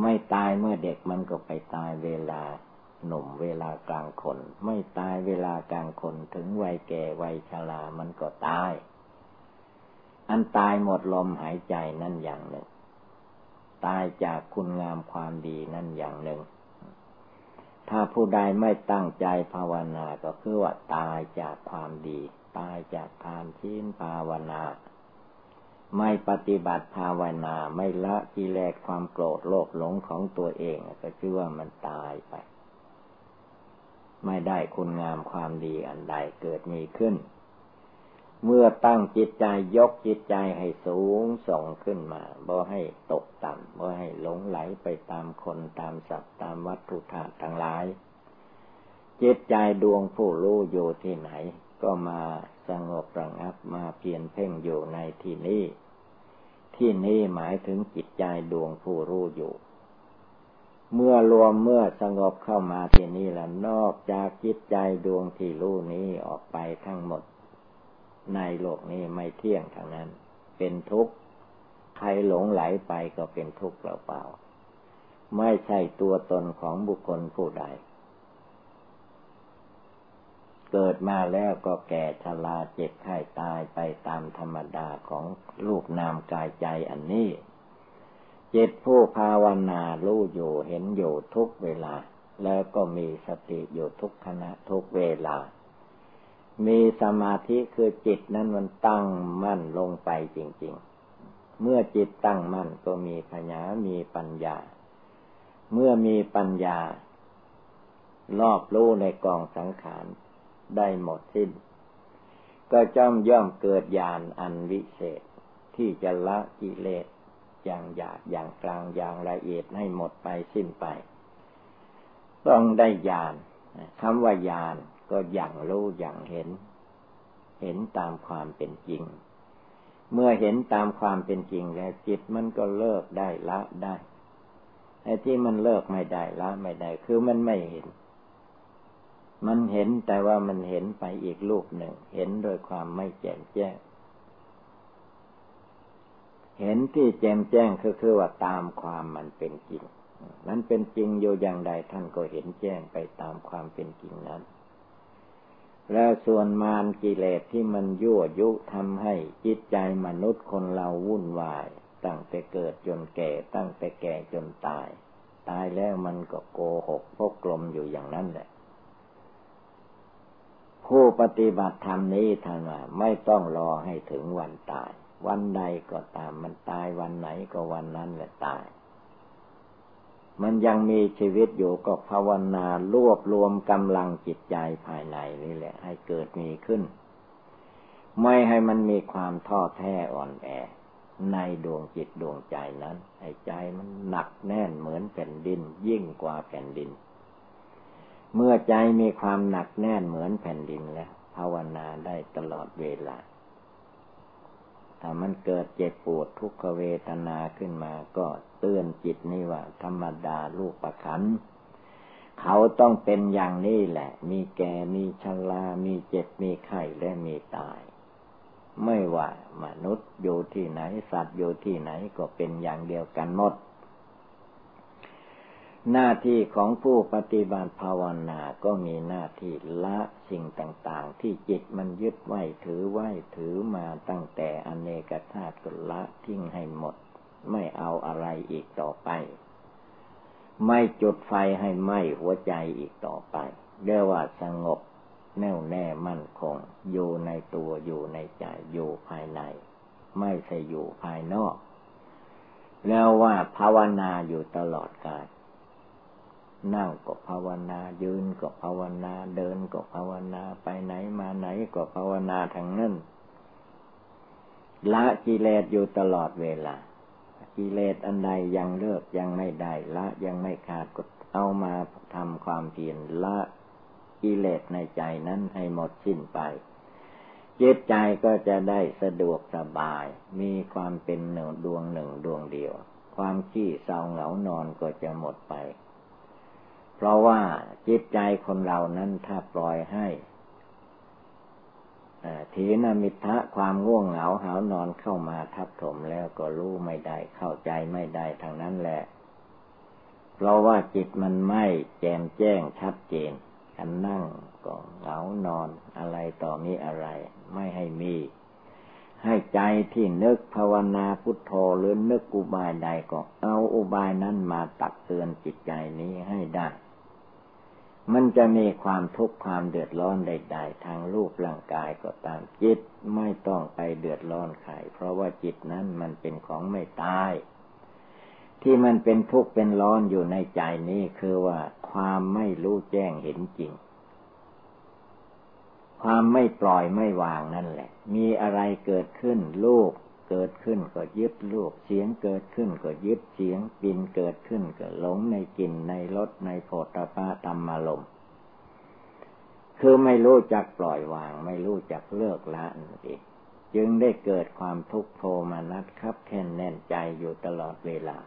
ไม่ตายเมื่อเด็กมันก็ไปตายเวลา หนุ่มเวลากลางคน ไม่ตายเวลากลางคนถึงวัยแก่วัยชรามันก็ตาย อันตายหมดลมหายใจนั่นอย่างหนึ่ง ตายจากคุณงามความดีนั่นอย่างหนึ่ง ถ้าผู้ใดไม่ตั้งใจภาวนาก็คือว่าตายจากความดี ตายจากทานชีนภาวนา ไม่ปฏิบัติภาวนาไม่ละกิเลสความโกรธโลภหลงของตัวเอง ก็ชื่อว่ามันตายไป ไม่ได้คุณงามความดีอันใดเกิดมีขึ้น เมื่อตั้งจิตใจยกจิตใจให้สูงส่งขึ้นมาบ่ให้ตกต่ำบ่ให้หลงไหลไปตามคนตามสัตว์ตามวัตถุธาตุทั้งหลาย จิตใจดวงผู้รู้อยู่ที่ไหน ก็มาสงบระงับมาเพียนเพ่งอยู่ในที่นี้ที่นี้หมายถึงจิตใจดวงผู้รู้อยู่ เมื่อรวมเมื่อสงบเข้ามาที่นี้แล้วนอกจากจิตใจดวงที่รู้นี้ออกไปทั้งหมด ในโลกนี้ไม่เที่ยงทางนั้น เป็นทุกข์ใครหลงไหลไปก็เป็นทุกข์เปล่าๆไม่ใช่ตัวตนของบุคคลผู้ใด เกิดมาแล้วก็แก่ชราเจ็บไข้ตายไปตามธรรมดาของรูปนามกายใจอันนี้ จิตผู้ภาวนารู้อยู่เห็นอยู่ทุกเวลา แล้วก็มีสติอยู่ทุกขณะทุกเวลา มีสมาธิคือจิตนั้นมันตั้งมั่นลงไปจริง ๆ เมื่อจิตตั้งมั่นก็มีปัญามีปัญญา เมื่อมีปัญญารอบรู้ในกองสังขารได้หมดสิ้น ก็จอมย่อมเกิดญาณอันวิเศษที่จะละกิเลส อย่างหยาบอย่างกลางอย่างละเอียดให้หมดไปสิ้นไป ต้องได้ญาณคำว่าญาณก็อย่างรู้อย่างเห็น เห็นตามความเป็นจริง เมื่อเห็นตามความเป็นจริงแล้วจิตมันก็เลิกได้ละได้ไอ้ที่มันเลิกไม่ได้ละไม่ได้ คือมันไม่เห็น มันเห็นแต่ว่ามันเห็นไปอีกรูปหนึ่ง เห็นโดยความไม่แจ่มแจ้ง เห็นที่แจ่มแจ้งคือคือว่าตามความมันเป็นจริง มันเป็นจริงอยู่อย่างใดท่านก็เห็นแจ้งไปตามความเป็นจริงนั้น แล้วส่วนมารกิเลสที่มันยั่วยุทำให้จิตใจมนุษย์คนเราวุ่นวาย ตั้งแต่เกิดจนแก่ ตั้งแต่แก่จนตาย ตายแล้วมันก็โกหกพกกลมอยู่อย่างนั้นแหละผผู้ปฏิบัติธรรมนี้ท่านว่าไม่ต้องรอให้ถึงวันตาย วันใดก็ตามมันตายวันไหนก็วันนั้นแหละตาย มันยังมีชีวิตอยู่ก็ภาวนารวบรวมกำลังจิตใจภายในนี่แหละ ให้เกิดมีขึ้น ไม่ให้มันมีความท้อแท้อ่อนแอ ในดวงจิตดวงใจนั้น ให้ใจมันหนักแน่นเหมือนแผ่นดิน ยิ่งกว่าแผ่นดิน เมื่อใจมีความหนักแน่นเหมือนแผ่นดินแล้ว ภาวนาได้ตลอดเวลา ถ้ามันเกิดเจ็บปวดทุกขเวทนาขึ้นมา ก็เตือนจิตนี่ว่า ธรรมดาลูกประคันเขาต้องเป็นอย่างนี้แหละ มีแก่มีชรามีเจ็บมีไข้และมีตาย ไม่ว่ามนุษย์อยู่ที่ไหน สัตว์อยู่ที่ไหนก็เป็นอย่างเดียวกันหมด หน้าที่ของผู้ปฏิบัติภาวนาก็มีหน้าที่ละสิ่งต่าง ๆ ที่จิตมันยึดไว้ถือไว้ถือมาตั้งแต่อเนกชาติก็ละทิ้งให้หมด ไม่เอาอะไรอีกต่อไป ไม่จุดไฟให้ไหม้หัวใจอีกต่อไปเรียกว่าสงบ แน่วแน่มั่นคง อยู่ในตัวอยู่ในใจอยู่ภายใน ไม่ใช่อยู่ภายนอก แล้วว่าภาวนาอยู่ตลอดกาล นั่งก็ภาวนายืนก็ภาวนาเดินก็ภาวนาไปไหนมาไหนก็ภาวนาทั้งนั้นละกิเลสอยู่ตลอดเวลา กิเลสอันใดยังเลิกยังไม่ได้ละยังไม่ขาดก็เอามาทำความเพียรละกิเลสในใจนั้นให้หมดสิ้นไปจิตใจก็จะได้สะดวกสบาย มีความเป็นหนึ่งดวงหนึ่งดวงเดียว ความขี้เศร้าเหงานอนก็จะหมดไป เพราะว่าจิตใจคนเรานั้นถ้าปล่อยให้ถีนมิทะความง่วงเหงาหานอนเข้ามาทับถมแล้วก็รู้ไม่ได้เข้าใจไม่ได้ทางนั้นแหละ เพราะว่าจิตมันไม่แจ่มแจ้งชัดเจนกันนั่งก็เหงานอนอะไรต่อมีอะไร ไม่ให้มี ให้ใจที่นึกภาวนาพุทโธหรือนึกอุบายใดก็เอาอุบายนั้นมาตักเตือนจิตใจนี้ให้ได้ มันจะมีความทุกข์ความเดือดร้อนใดๆทางรูปร่างกายก็ตามจิตไม่ต้องไปเดือดร้อนใครเพราะว่าจิตนั้นมันเป็นของไม่ตาย ที่มันเป็นทุกข์เป็นร้อนอยู่ในใจนี้คือว่าความไม่รู้แจ้งเห็นจริง ความไม่ปล่อยไม่วางนั่นแหละ มีอะไรเกิดขึ้นลูก เกิดขึ้นก็ยึดลูกเสียงเกิดขึ้นก็ยึดเสียงปินเกิดขึ้นก็หลงในกลิ่นในรสในโผฏฐะธรรมารมคือไม่รู้จักปล่อยวาง ไม่รู้จักเลิกละนั่นเองจึงได้เกิดความทุกข์โทมานัดครับแค่นแน่นใจอยู่ตลอดเวลา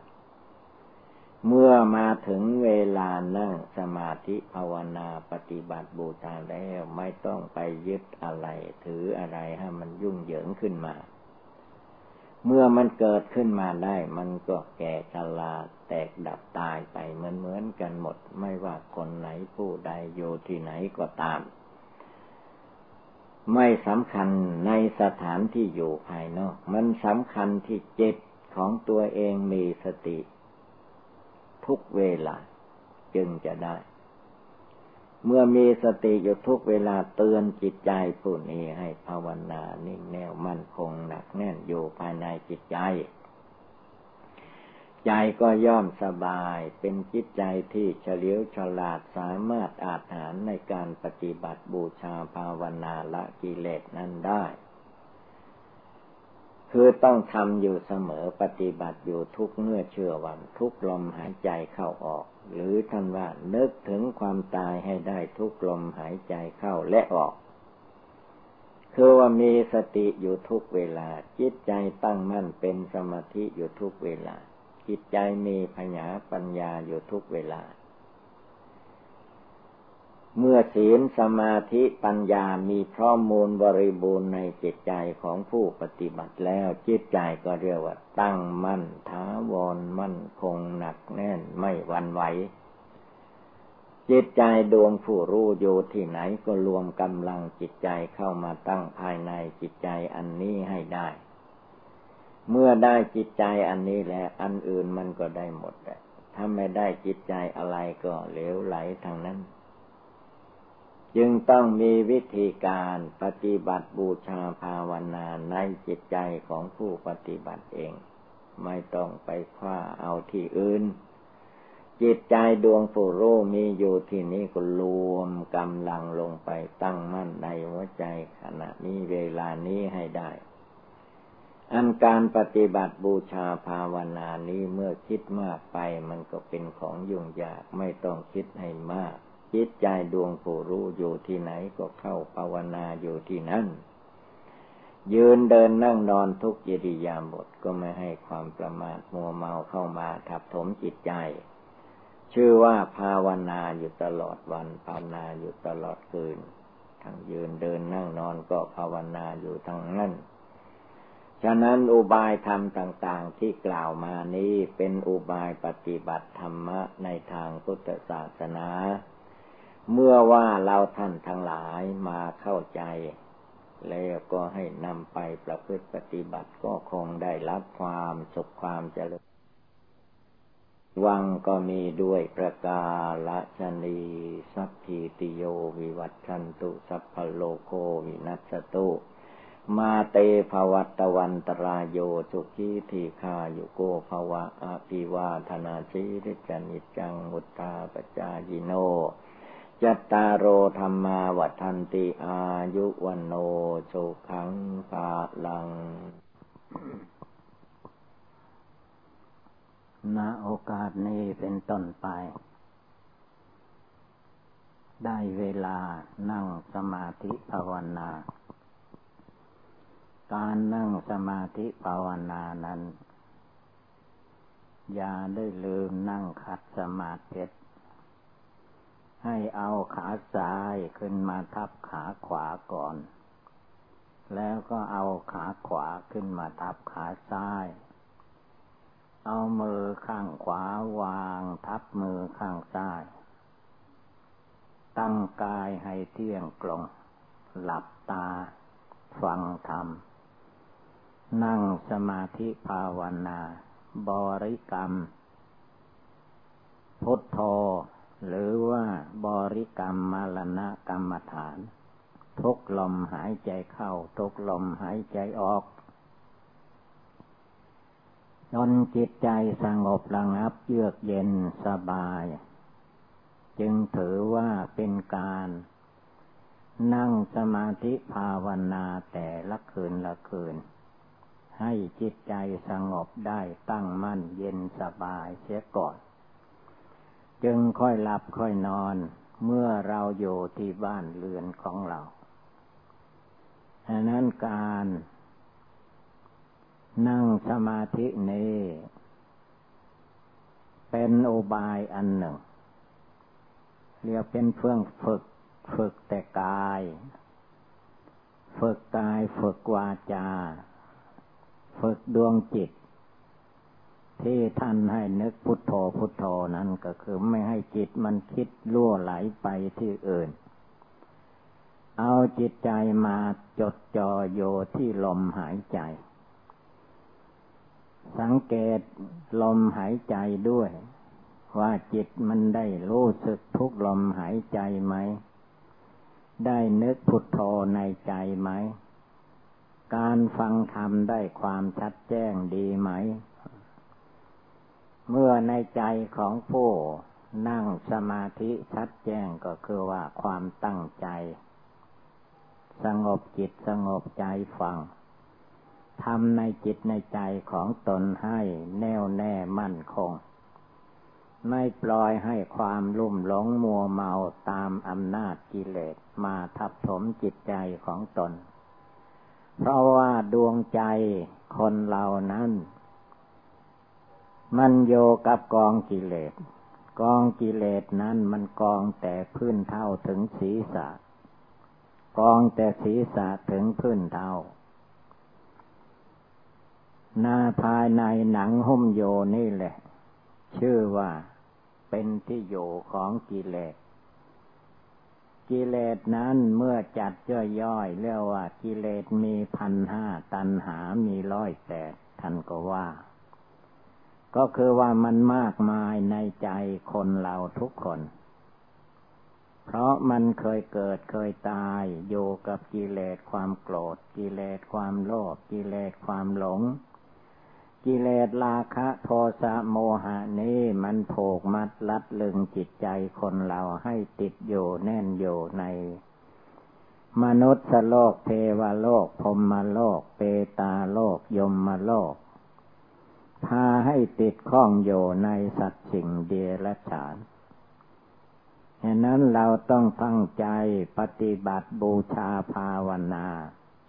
เมื่อมาถึงเวลานั่งสมาธิภาวนาปฏิบัติบูชาแล้วไม่ต้องไปยึดอะไร ถืออะไรให้มันยุ่งเหยิงขึ้นมา เมื่อมันเกิดขึ้นมาได้ มันก็แก่ชราแตกดับตายไปเหมือนเหมือนกันหมด ไม่ว่าคนไหนผู้ใดอยู่ที่ไหนก็ตาม ไม่สำคัญในสถานที่อยู่ภายนอก มันสำคัญที่จิตของตัวเองมีสติ ทุกเวลาจึงจะได้ เมื่อมีสติอยู่ทุกเวลาเตือนจิตใจผู้นี้ให้ภาวนานิ่งแน่วมั่นคงหนักแน่นอยู่ภายในจิตใจ ใจก็ย่อมสบายเป็นจิตใจที่เฉลียวฉลาดสามารถอาถานในการปฏิบัติบูชาภาวนาละกิเลสนั้นได้ คือต้องทำอยู่เสมอปฏิบัติอยู่ทุกเมื่อเชื่อวันทุกลมหายใจเข้าออก หรือท่านว่านึกถึงความตายให้ได้ทุกลมหายใจเข้าและออก คือว่ามีสติอยู่ทุกเวลา จิตใจตั้งมั่นเป็นสมาธิอยู่ทุกเวลา จิตใจมีพญาปัญญาอยู่ทุกเวลา เมื่อศีลสมาธิปัญญามีพร้อมมูลบริบูรณ์ในจิตใจของผู้ปฏิบัติแล้วจิตใจก็เรียกว่า ตั้งมั่นท้าวรมั่นคงหนักแน่นไม่วันไหว จิตใจดวงผู้รู้อยู่ที่ไหนก็รวมกำลังจิตใจเข้ามาตั้งภายในจิตใจอันนี้ให้ได้ เมื่อได้จิตใจอันนี้แล้วอันอื่นมันก็ได้หมดแหละถ้าไม่ได้จิตใจอะไรก็เหลวไหลทางนั้น จึงต้องมีวิธีการปฏิบัติบูชาภาวนาในจิตใจของผู้ปฏิบัติเอง ไม่ต้องไปคว้าเอาที่อื่น จิตใจดวงผู้รู้มีอยู่ที่นี้ก็รวมกำลังลงไปตั้งมั่นในหัวใจขณะนี้เวลานี้ให้ได้ อันการปฏิบัติบูชาภาวนานี้เมื่อคิดมากไปมันก็เป็นของยุ่งยากไม่ต้องคิดให้มาก จิตใจดวงผู้รู้อยู่ที่ไหนก็เข้าภาวนาอยู่ที่นั่น ยืนเดินนั่งนอนทุกยิริยาบทก็ไม่ให้ความประมาทมัวเมาเข้ามาทับถมจิตใจ ชื่อว่าภาวนาอยู่ตลอดวันภาวนาอยู่ตลอดคืน ทั้งยืนเดินนั่งนอนก็ภาวนาอยู่ทั้งนั้นฉะนั้นอุบายธรรมต่างๆที่กล่าวมานี้เป็นอุบายปฏิบัติธรรมะในทางพุทธศาสนา เมื่อว่าเราท่านทั้งหลายมาเข้าใจ แล้วก็ให้นำไปประพฤติปฏิบัติก็คงได้รับความสุขความเจริญวังก็มีด้วยประกาละชนีสัพพิติโยวิวัตชันตุ สัพพโลโควินัสตุ มาเตภวัตวันตรายโยสุขีทีคาโยโกภวะอาภิวาธนาชีริจนิจังมุตตาปจายิโน จัตตารโอธรรมาวัฏันติอายุวันโนโชขังปาลัง ณ โอกาสนี้เป็นต้นไป ได้เวลานั่งสมาธิภาวนา การนั่งสมาธิภาวนานั้น อย่าได้ลืมนั่งขัดสมาธิ ให้เอาขาซ้ายขึ้นมาทับขาขวาก่อน แล้วก็เอาขาขวาขึ้นมาทับขาซ้าย เอามือข้างขวาวางทับมือข้างซ้าย ตั้งกายให้เที่ยงกลงหลับตา ฟังธรรม นั่งสมาธิภาวนา บริกรรม พุทโธ หรือว่าบริกรรมมรณะกรรมฐาน ทุกลมหายใจเข้า ทุกลมหายใจออกจนจิตใจสงบระงับเยือกเย็นสบาย จึงถือว่าเป็นการ นั่งสมาธิภาวนาแต่ละคืนละคืน ให้จิตใจสงบได้ตั้งมั่นเย็นสบายเสียก่อน จึงค่อยหลับค่อยนอน เมื่อเราอยู่ที่บ้านเรือนของเราอันนั้นการนั่งสมาธินี้ เป็นโอบายอันหนึ่ง เรียกเป็นเฟื่องฝึกฝึกแต่กาย ฝึกกายฝึกวาจา ฝึกดวงจิต ที่ท่านให้นึกพุทโธพุทโธนั้นก็คือไม่ให้จิตมันคิดล่วไหลไปที่อื่น เอาจิตใจมาจดจ่อโยที่ลมหายใจ สังเกตลมหายใจด้วย ว่าจิตมันได้รู้สึกทุกลมหายใจไหม ได้นึกพุทโธในใจไหม การฟังธรรมได้ความชัดแจ้งดีไหม เมื่อในใจของผู้นั่งสมาธิชัดแจ้งก็คือว่าความตั้งใจ สงบจิตสงบใจฟังทำในจิตในใจของตนให้แน่วแน่มั่นคง ไม่ปล่อยให้ความลุ่มหลงมัวเมาตามอำนาจกิเลสมาทับถมจิตใจของตน เพราะว่าดวงใจคนเรานั้น มันโยกับกองกิเลส กองกิเลสนั้นมันกองแต่พื้นเท่าถึงศีรษะ กองแต่ศีรษะถึงพื้นเท่า หน้าภายในหนังหุ้มโยนี่แหละ ชื่อว่าเป็นที่โยของกิเลส กิเลสนั้นเมื่อจัดย่อยๆเรียกว่ากิเลสมีพันห้าตันหามีร้อยแปดท่านก็ว่า ก็คือว่ามันมากมายในใจคนเราทุกคน เพราะมันเคยเกิดเคยตายอยู่กับกิเลสความโกรธ กิเลสความโลภกิเลสความหลง กิเลสราคะโทสะโมหะนี้มันผูกมัดลัดลึงจิตใจคนเราให้ติดอยู่แน่นอยู่ในมนุษย์โลกเทวโลกพรมโลก เปตาโลก ยมโลก พาให้ติดข้องอยู่ในสัตว์สิ่งเดรัจฉานฉะนั้นเราต้องตั้งใจปฏิบัติบูชาภาวนา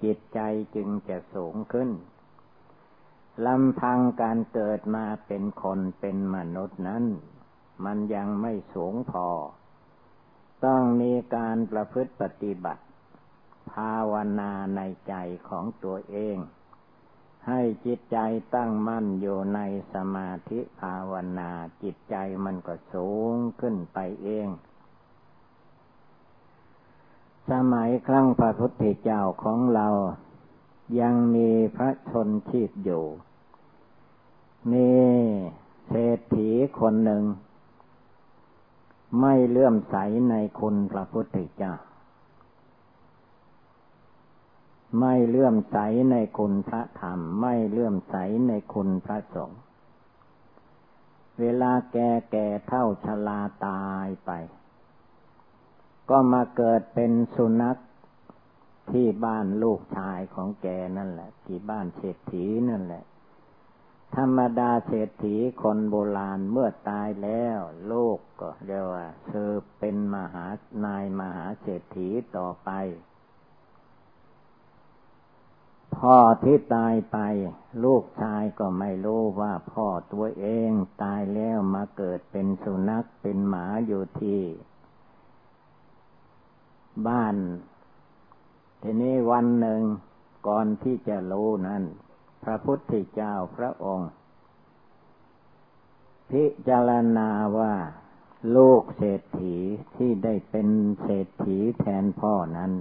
จิตใจจึงจะสูงขึ้นลำพังการเกิดมาเป็นคนเป็นมนุษย์นั้น มันยังไม่สูงพอ ต้องมีการประพฤติปฏิบัติ ภาวนาในใจของตัวเอง ให้จิตใจตั้งมั่นอยู่ในสมาธิภาวนา จิตใจมันก็สูงขึ้นไปเอง สมัยครั้งพระพุทธเจ้าของเรายังมีพระชนชีพอยู่มีเศรษฐีคนหนึ่ง ไม่เลื่อมใสในคุณพระพุทธเจ้า ไม่เลื่อมใสในคุณพระธรรม ไม่เลื่อมใสในคุณพระสงฆ์เวลาแก่แก่เท่าชราตายไป ก็มาเกิดเป็นสุนัขที่บ้านลูกชายของแกนั่นแหละ ที่บ้านเศรษฐีนั่นแหละ ธรรมดาเศรษฐีคนโบราณเมื่อตายแล้วลูกก็เรียกว่าเธอเป็นมหานายมหาเศรษฐีต่อไป พ่อที่ตายไป ลูกชายก็ไม่รู้ว่าพ่อตัวเองตายแล้วมาเกิดเป็นสุนัขเป็นหมาอยู่ที่ บ้าน ทีนี้วันหนึ่งก่อนที่จะรู้นั้น พระพุทธเจ้าพระองค์ พิจารณาว่าลูกเศรษฐีที่ได้เป็นเศรษฐีแทนพ่อนั้น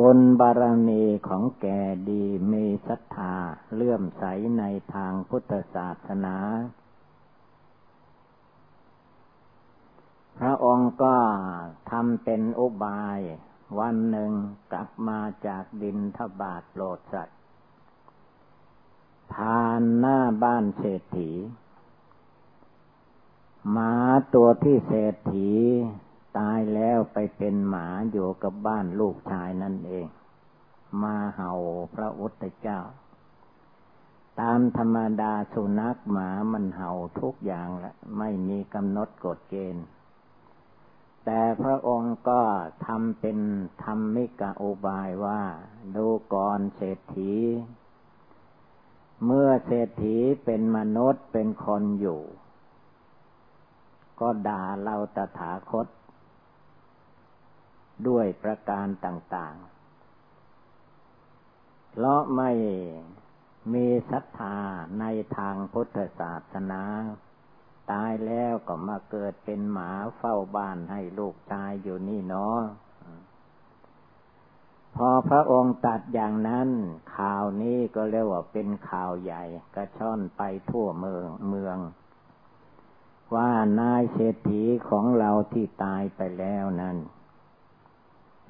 บนบารมีของแกดีมีศรัทธาเลื่อมใสในทางพุทธศาสนา พระองค์ก็ทำเป็นอุบาย วันหนึ่งกลับมาจากดินทบาทโปรดสัตว์ผ่านหน้าบ้านเศรษฐีหมาตัวที่เศรษฐี ตายแล้วไปเป็นหมาอยู่กับบ้านลูกชายนั่นเอง มาเห่าพระอุตเจ้า ตามธรรมดาสุนัขหมามันเห่าทุกอย่างละไม่มีกำหนดกฎเกณฑ์ แต่พระองค์ก็ทำเป็นธรรมิกะอุบายว่า ดูก่อนเศรษฐี เมื่อเศรษฐีเป็นมนุษย์เป็นคนอยู่ก็ด่าเราตถาคต ด้วยประการต่างๆ เพราะไม่มีศรัทธาในทางพุทธศาสนา ตายแล้วก็มาเกิดเป็นหมาเฝ้าบ้านให้ลูกตายอยู่นี่เนาะพอพระองค์ตัดอย่างนั้น ข่าวนี้ก็เรียกว่าเป็นข่าวใหญ่กระช่อนไปทั่วเมืองเมือง ว่านายเศรษฐีของเราที่ตายไปแล้วนั้น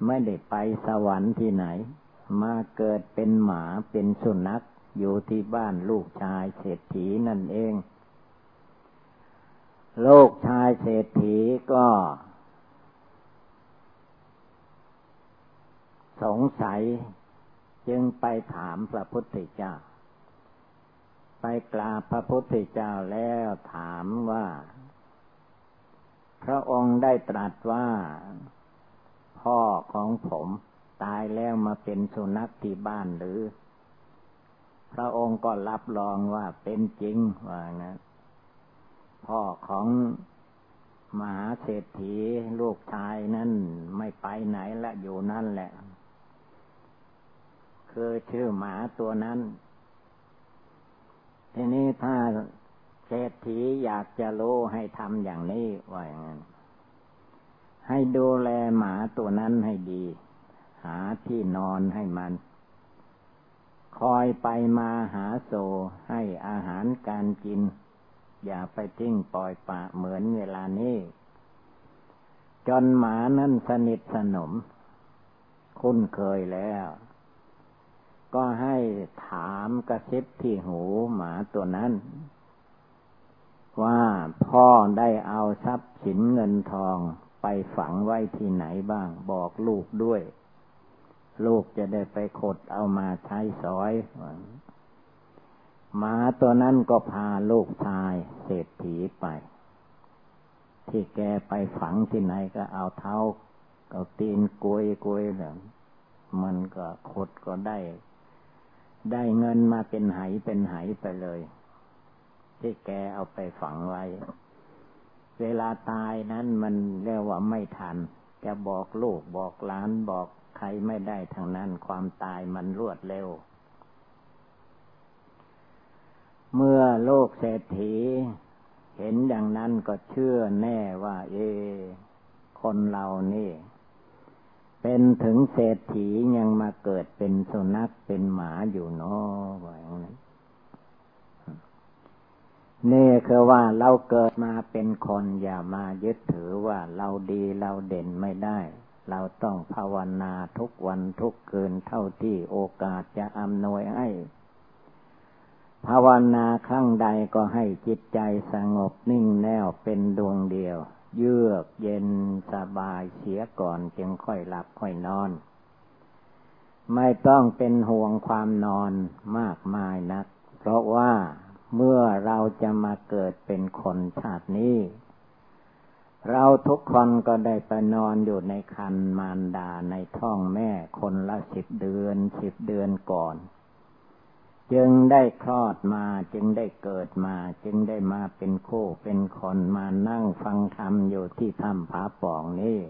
ไม่ได้ไปสวรรค์ที่ไหน มาเกิดเป็นหมาเป็นสุนัขอยู่ที่บ้านลูกชายเศรษฐีนั่นเองโลกชายเศรษฐีก็ สงสัยจึงไปถามพระพุทธเจ้า ไปกราบพระพุทธเจ้าแล้วถามว่า พระองค์ได้ตรัสว่า พ่อของผมตายแล้วมาเป็นสุนัขที่บ้านหรือ พระองค์ก็รับรองว่าเป็นจริงว่านะพ่อของมหาเศรษฐีลูกชายนั่นไม่ไปไหนละอยู่นั่นแหละ คือชื่อหมาตัวนั้น ทีนี้ถ้าเศรษฐีอยากจะรู้ให้ทำอย่างนี้ว่าอย่างนั้น ให้ดูแลหมาตัวนั้นให้ดี หาที่นอนให้มัน คอยไปมาหาโซให้อาหารการกิน อย่าไปทิ้งปล่อยปะเหมือนเวลานี้ จนหมานั่นสนิทสนม คุ้นเคยแล้ว ก็ให้ถามกระซิบที่หูหมาตัวนั้นว่าพ่อได้เอาทรัพย์สินเงินทอง ไปฝังไว้ที่ไหนบ้าง บอกลูกด้วย ลูกจะได้ไปขดเอามาใช้สอยหมาตัวนั้นก็พาลูกชายเศรษฐีไป ที่แกไปฝังที่ไหนก็เอาเท้าเอาตีนกุยกุยเนี่ยมันก็ขดก็ได้ ได้เงินมาเป็นไหเป็นไหไปเลย ที่แกเอาไปฝังไว้ เวลาตายนั้นมันเรียกว่าไม่ทัน จะบอกลูกบอกหลานบอกใครไม่ได้ทางนั้นความตายมันรวดเร็ว เมื่อโลกเศรษฐี เห็นอย่างนั้นก็เชื่อแน่ว่า เอ คนเรานี่ เป็นถึงเศรษฐียังมาเกิดเป็นสุนัขเป็นหมาอยู่เนาะว่าอย่างนั้น นี่คือว่าเราเกิดมาเป็นคนอย่ามายึดถือว่าเราดีเราเด่นไม่ได้ เราต้องภาวนาทุกวันทุกคืนเท่าที่โอกาสจะอำนวยให้ ภาวนาครั้งใดก็ให้จิตใจสงบนิ่งแน่วเป็นดวงเดียว เยือกเย็นสบายเสียก่อนจึงค่อยหลับค่อยนอน ไม่ต้องเป็นห่วงความนอนมากมายนัก เพราะว่า เมื่อเราจะมาเกิดเป็นคนชาตินี้ เราทุกคนก็ได้ไปนอนอยู่ในคันมารดาในท้องแม่คนละสิบเดือนสิบเดือนก่อน จึงได้คลอดมาจึงได้เกิดมา จึงได้มาเป็นคู่เป็นคนมานั่งฟังธรรมอยู่ที่ถ้ำผาป่องนี้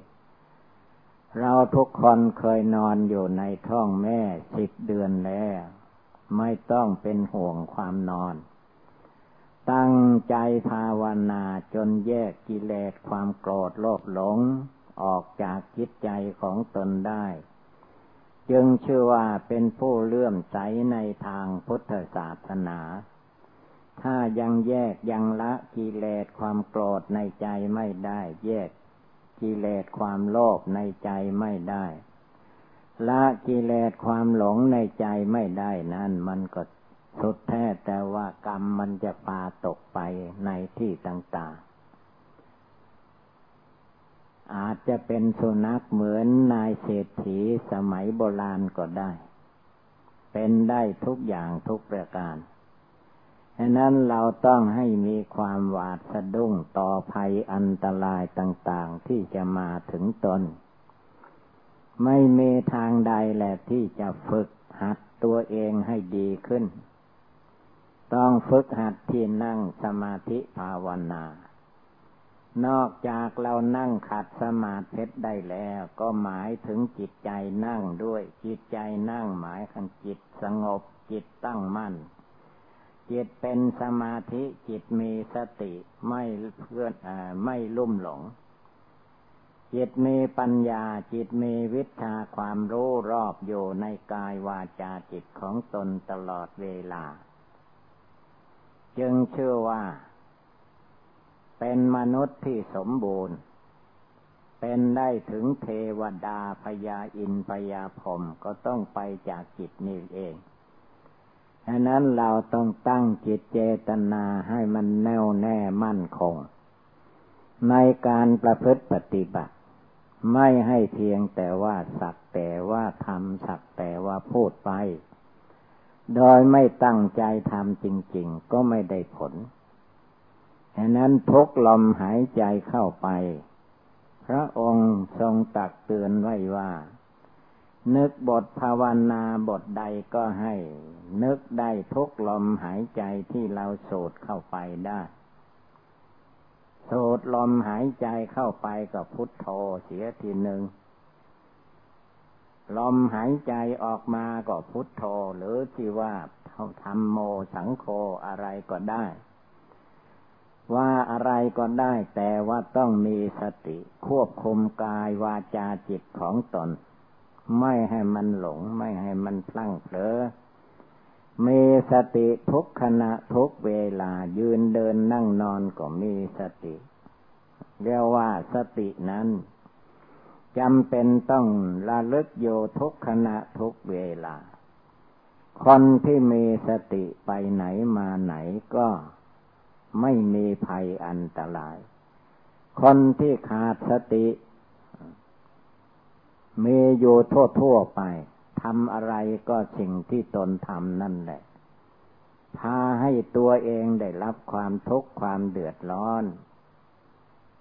เราทุกคนเคยนอนอยู่ในท้องแม่สิบเดือนแล้ว ไม่ต้องเป็นห่วงความนอน ตั้งใจภาวนาจนแยกกิเลสความโกรธโลภหลงออกจากจิตใจของตนได้ จึงชื่อว่าเป็นผู้เลื่อมใสในทางพุทธศาสนา ถ้ายังแยกยังละกิเลสความโกรธในใจไม่ได้ แยกกิเลสความโลภในใจไม่ได้ ละกิเลสความหลงในใจไม่ได้นั่นมันก็ สุดแท้แต่ว่ากรรมมันจะพาตกไปในที่ต่าง ๆ อาจจะเป็นสุนัขเหมือนนายเศรษฐีสมัยโบราณก็ได้ เป็นได้ทุกอย่างทุกประการฉะนั้นเราต้องให้มีความหวาดสะดุ้งต่อภัยอันตรายต่างๆ ที่จะมาถึงตน ไม่มีทางใดแหละที่จะฝึกหัดตัวเองให้ดีขึ้น ต้องฝึกหัดที่นั่งสมาธิภาวนา นอกจากเรานั่งขัดสมาธิได้แล้ว ก็หมายถึงจิตใจนั่งด้วย จิตใจนั่งหมายถึงจิตสงบจิตตั้งมั่น จิตเป็นสมาธิจิตมีสติไม่เพื่อนอไม่ลุ่มหลง จิตมีปัญญาจิตมีวิชาความรู้รอบอยู่ในกายวาจาจิตของตนตลอดเวลา จึงเชื่อว่า เป็นมนุษย์ที่สมบูรณ์ เป็นได้ถึงเทวดาพยาอินพยาพรมก็ต้องไปจากจิตนี่เองฉะนั้นเราต้องตั้งจิตเจตนาให้มันแน่วแน่มั่นคง ในการประพฤติปฏิบัติ ไม่ให้เพียงแต่ว่าสักแต่ว่าทำสักแต่ว่าพูดไป โดยไม่ตั้งใจทำจริง ๆ ก็ไม่ได้ผลฉะนั้นทุกลมหายใจเข้าไป พระองค์ทรงตักเตือนไว้ว่า นึกบทภาวนาบทใดก็ให้ นึกได้ทุกลมหายใจที่เราสูดเข้าไปได้สูดลมหายใจเข้าไปกับพุทโธเสียทีหนึ่ง ลมหายใจออกมาก็พุทโธหรือที่ว่าทำโมสังโฆอะไรก็ได้ ว่าอะไรก็ได้แต่ว่าต้องมีสติควบคุมกายวาจาจิตของตน ไม่ให้มันหลง ไม่ให้มันพลั้งเผลอมีสติทุกขณะทุกเวลายืนเดินนั่งนอนก็มีสติ เรียกว่าสตินั้น จำเป็นต้องระลึกโยทุกขณะทุกเวลา คนที่มีสติไปไหนมาไหนก็ไม่มีภัยอันตราย คนที่ขาดสติมีอยู่ทั่วทั่วไปทำอะไรก็สิ่งที่ตนทำนั่นแหละ พาให้ตัวเองได้รับความทุกข์ความเดือดร้อน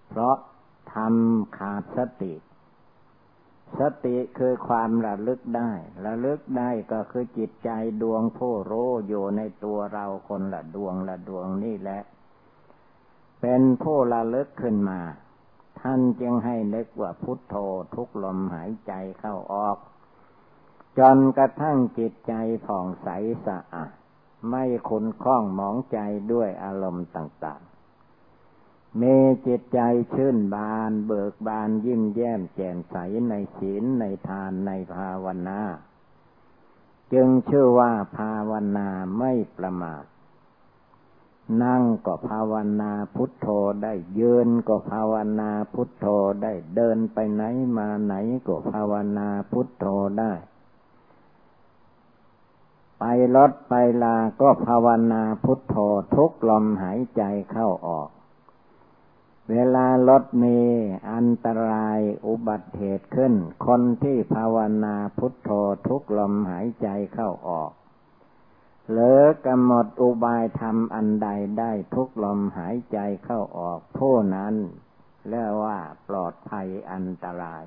เพราะทำขาดสติ สติคือความระลึกได้ ระลึกได้ก็คือจิตใจดวงผู้รู้อยู่ในตัวเราคนละดวงละดวงนี่แหละ เป็นผู้ระลึกขึ้นมา ท่านจึงให้นึกว่าพุทโธทุกลมหายใจเข้าออก จนกระทั่งจิตใจผ่องใสสะอาดไม่คุนคล้องมองใจด้วยอารมณ์ต่างๆ มีจิตใจชื่นบาน เบิกบานยิ้มแย้มแจ่มใสในศีลในทานในภาวนา จึงชื่อว่าภาวนาไม่ประมาท นั่งก็ภาวนาพุทโธได้ยืนก็ภาวนาพุทโธได้เดินไปไหนมาไหนก็ภาวนาพุทโธได้ไปรถไปลาก็ภาวนาพุทโธทุกลมหายใจเข้าออก เวลารถมีอันตรายอุบัติเหตุขึ้น คนที่ภาวนาพุทโธทุกลมหายใจเข้าออก หรือกำหนดอุบายธรรมอันใดได้ทุกลมหายใจเข้าออกผู้นั้นเรียกว่าปลอดภัยอันตราย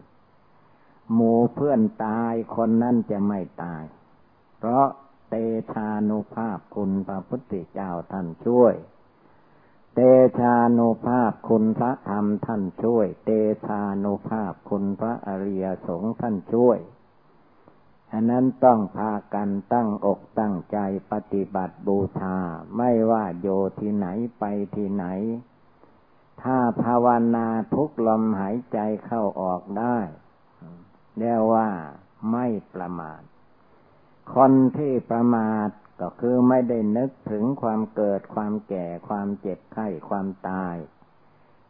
หมูเพื่อนตายคนนั้นจะไม่ตาย เพราะเตชานุภาพคุณพระพุทธเจ้าท่านช่วย เตชานุภาพคุณพระธรรมท่านช่วย เตชานุภาพคุณพระอริยสงฆ์ท่านช่วย อันนั้นต้องพากันตั้งอกตั้งใจปฏิบัติบูชาไม่ว่าโยที่ไหนไปที่ไหน ถ้าภาวนาทุกลมหายใจเข้าออกได้เรียกว่าไม่ประมาทคนที่ประมาท ก็คือไม่ได้นึกถึงความเกิดความแก่ความเจ็บไข้ความตาย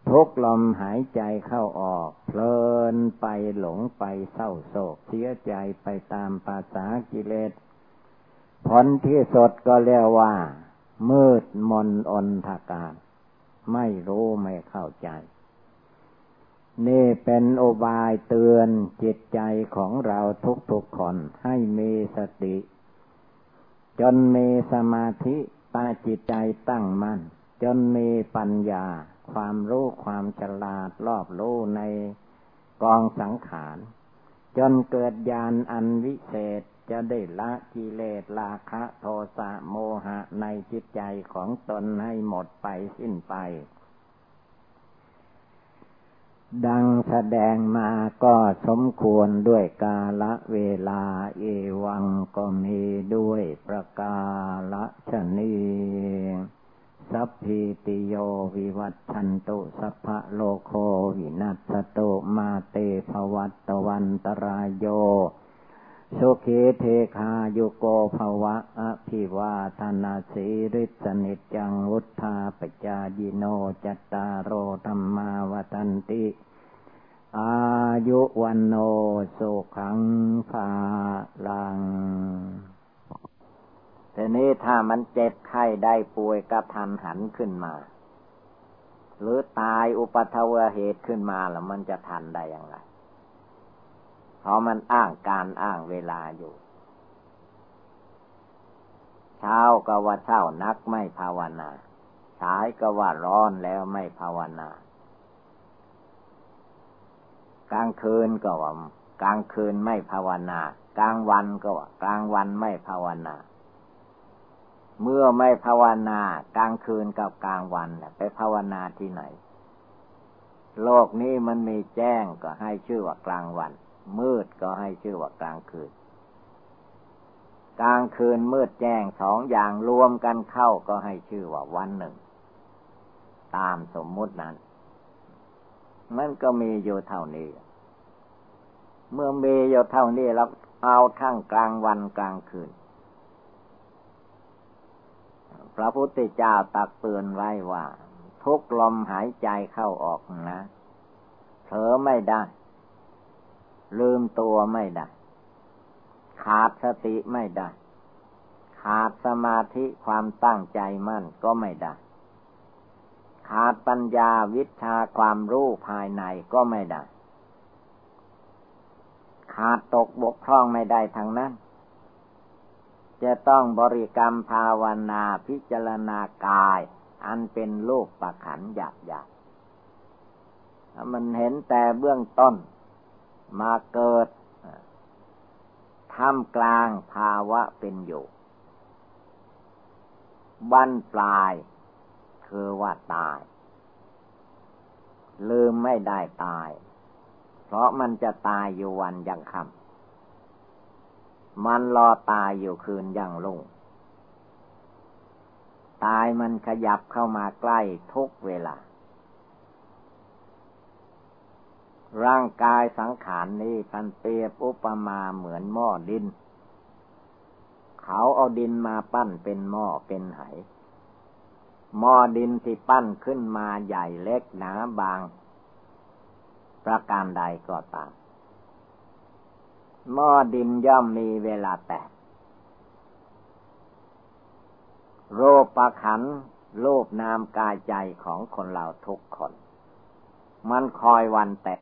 ทุกลมหายใจเข้าออก เพลินไปหลงไปเศร้าโศกเสียใจไปตามภาษากิเลสผลที่สดก็เรียกว่า มืดมนอนทาการ ไม่รู้ไม่เข้าใจ นี่เป็นโอบายเตือนจิตใจของเราทุกๆคนให้มีสติ จนมีสมาธิตาจิตใจตั้งมัน่น จนมีปัญญา ความรู้ความฉลาดรอบรู้ในกองสังขาร จนเกิดญาณอันวิเศษจะได้ละกิเลสราคะโทสะโมหะในจิตใจของตนให้หมดไปสิ้นไป ดังแสดงมาก็สมควรด้วยกาละเวลาเอวังก็มีด้วยประกาละชนีสัพพีติโยวิวัชชันตุสัพพะโรโควินัสสะตุมาเต ภะวัตวันตะราโย สุขี ทีฆายุโก ภะวะ อะภิวาทะนะสีลิสสะ นิจจังวุฑฒาปะจายิโนจัตตาโร ธัมมาวัฑฒันติ อายุวันโนสุขังภาลังทีนี้ถ้ามันเจ็บไข้ได้ป่วยกระทันหันขึ้นมา หรือตายอุปัทวเหตุขึ้นมาแล้วมันจะทันได้อย่างไร เพราะมันอ้างการอ้างเวลาอยู่ เช้าก็ว่าเช้านักไม่ภาวนาสายก็ว่าร้อนแล้วไม่ภาวนากลางคืนก็ว่ากลางคืนไม่ภาวนากลางวันก็ว่ากลางวันไม่ภาวนา เมื่อไม่ภาวนากลางคืนกับกลางวันไปภาวนาที่ไหน โลกนี้มันมีแจ้งก็ให้ชื่อว่ากลางวัน มืดก็ให้ชื่อว่ากลางคืน กลางคืนมืดแจ้งสองอย่างรวมกันเข้าก็ให้ชื่อว่าวันหนึ่ง ตามสมมุตินั้น มันก็มีอยู่เท่านี้ เมื่อมีอยู่เท่านี้แล้วเอาทั้งกลางวันกลางคืน พระพุทธเจ้าตักเตือนไว้ว่า ทุกลมหายใจเข้าออกนะเผลอไม่ได้ ลืมตัวไม่ได้ ขาดสติไม่ได้ ขาดสมาธิความตั้งใจมั่นก็ไม่ได้ ขาดปัญญาวิชาความรู้ภายในก็ไม่ได้ ขาดตกบกพร่องไม่ได้ทางนั้น จะต้องบริกรรมภาวนาพิจารณากาย อันเป็นรูปประขันหยาบหยาบมันเห็นแต่เบื้องต้น มาเกิดท่ามกลางภาวะเป็นอยู่บั้นปลายคือว่าตาย ลืมไม่ได้ตาย เพราะมันจะตายอยู่วันยังคำมันรอตายอยู่คืนยังลุ่ง ตายมันขยับเข้ามาใกล้ทุกเวลา ร่างกายสังขารนนี้ท่านเปรียบอุปมาเหมือนหม้อดิน เขาเอาดินมาปั้นเป็นหม้อเป็นไหหม้อดินที่ปั้นขึ้นมาใหญ่เล็กหนาบาง ประการใดก็ตามหม้อดินย่อมมีเวลาแตก โรปประขันโลภนามกายใจของคนเราทุกคน มันคอยวันแตก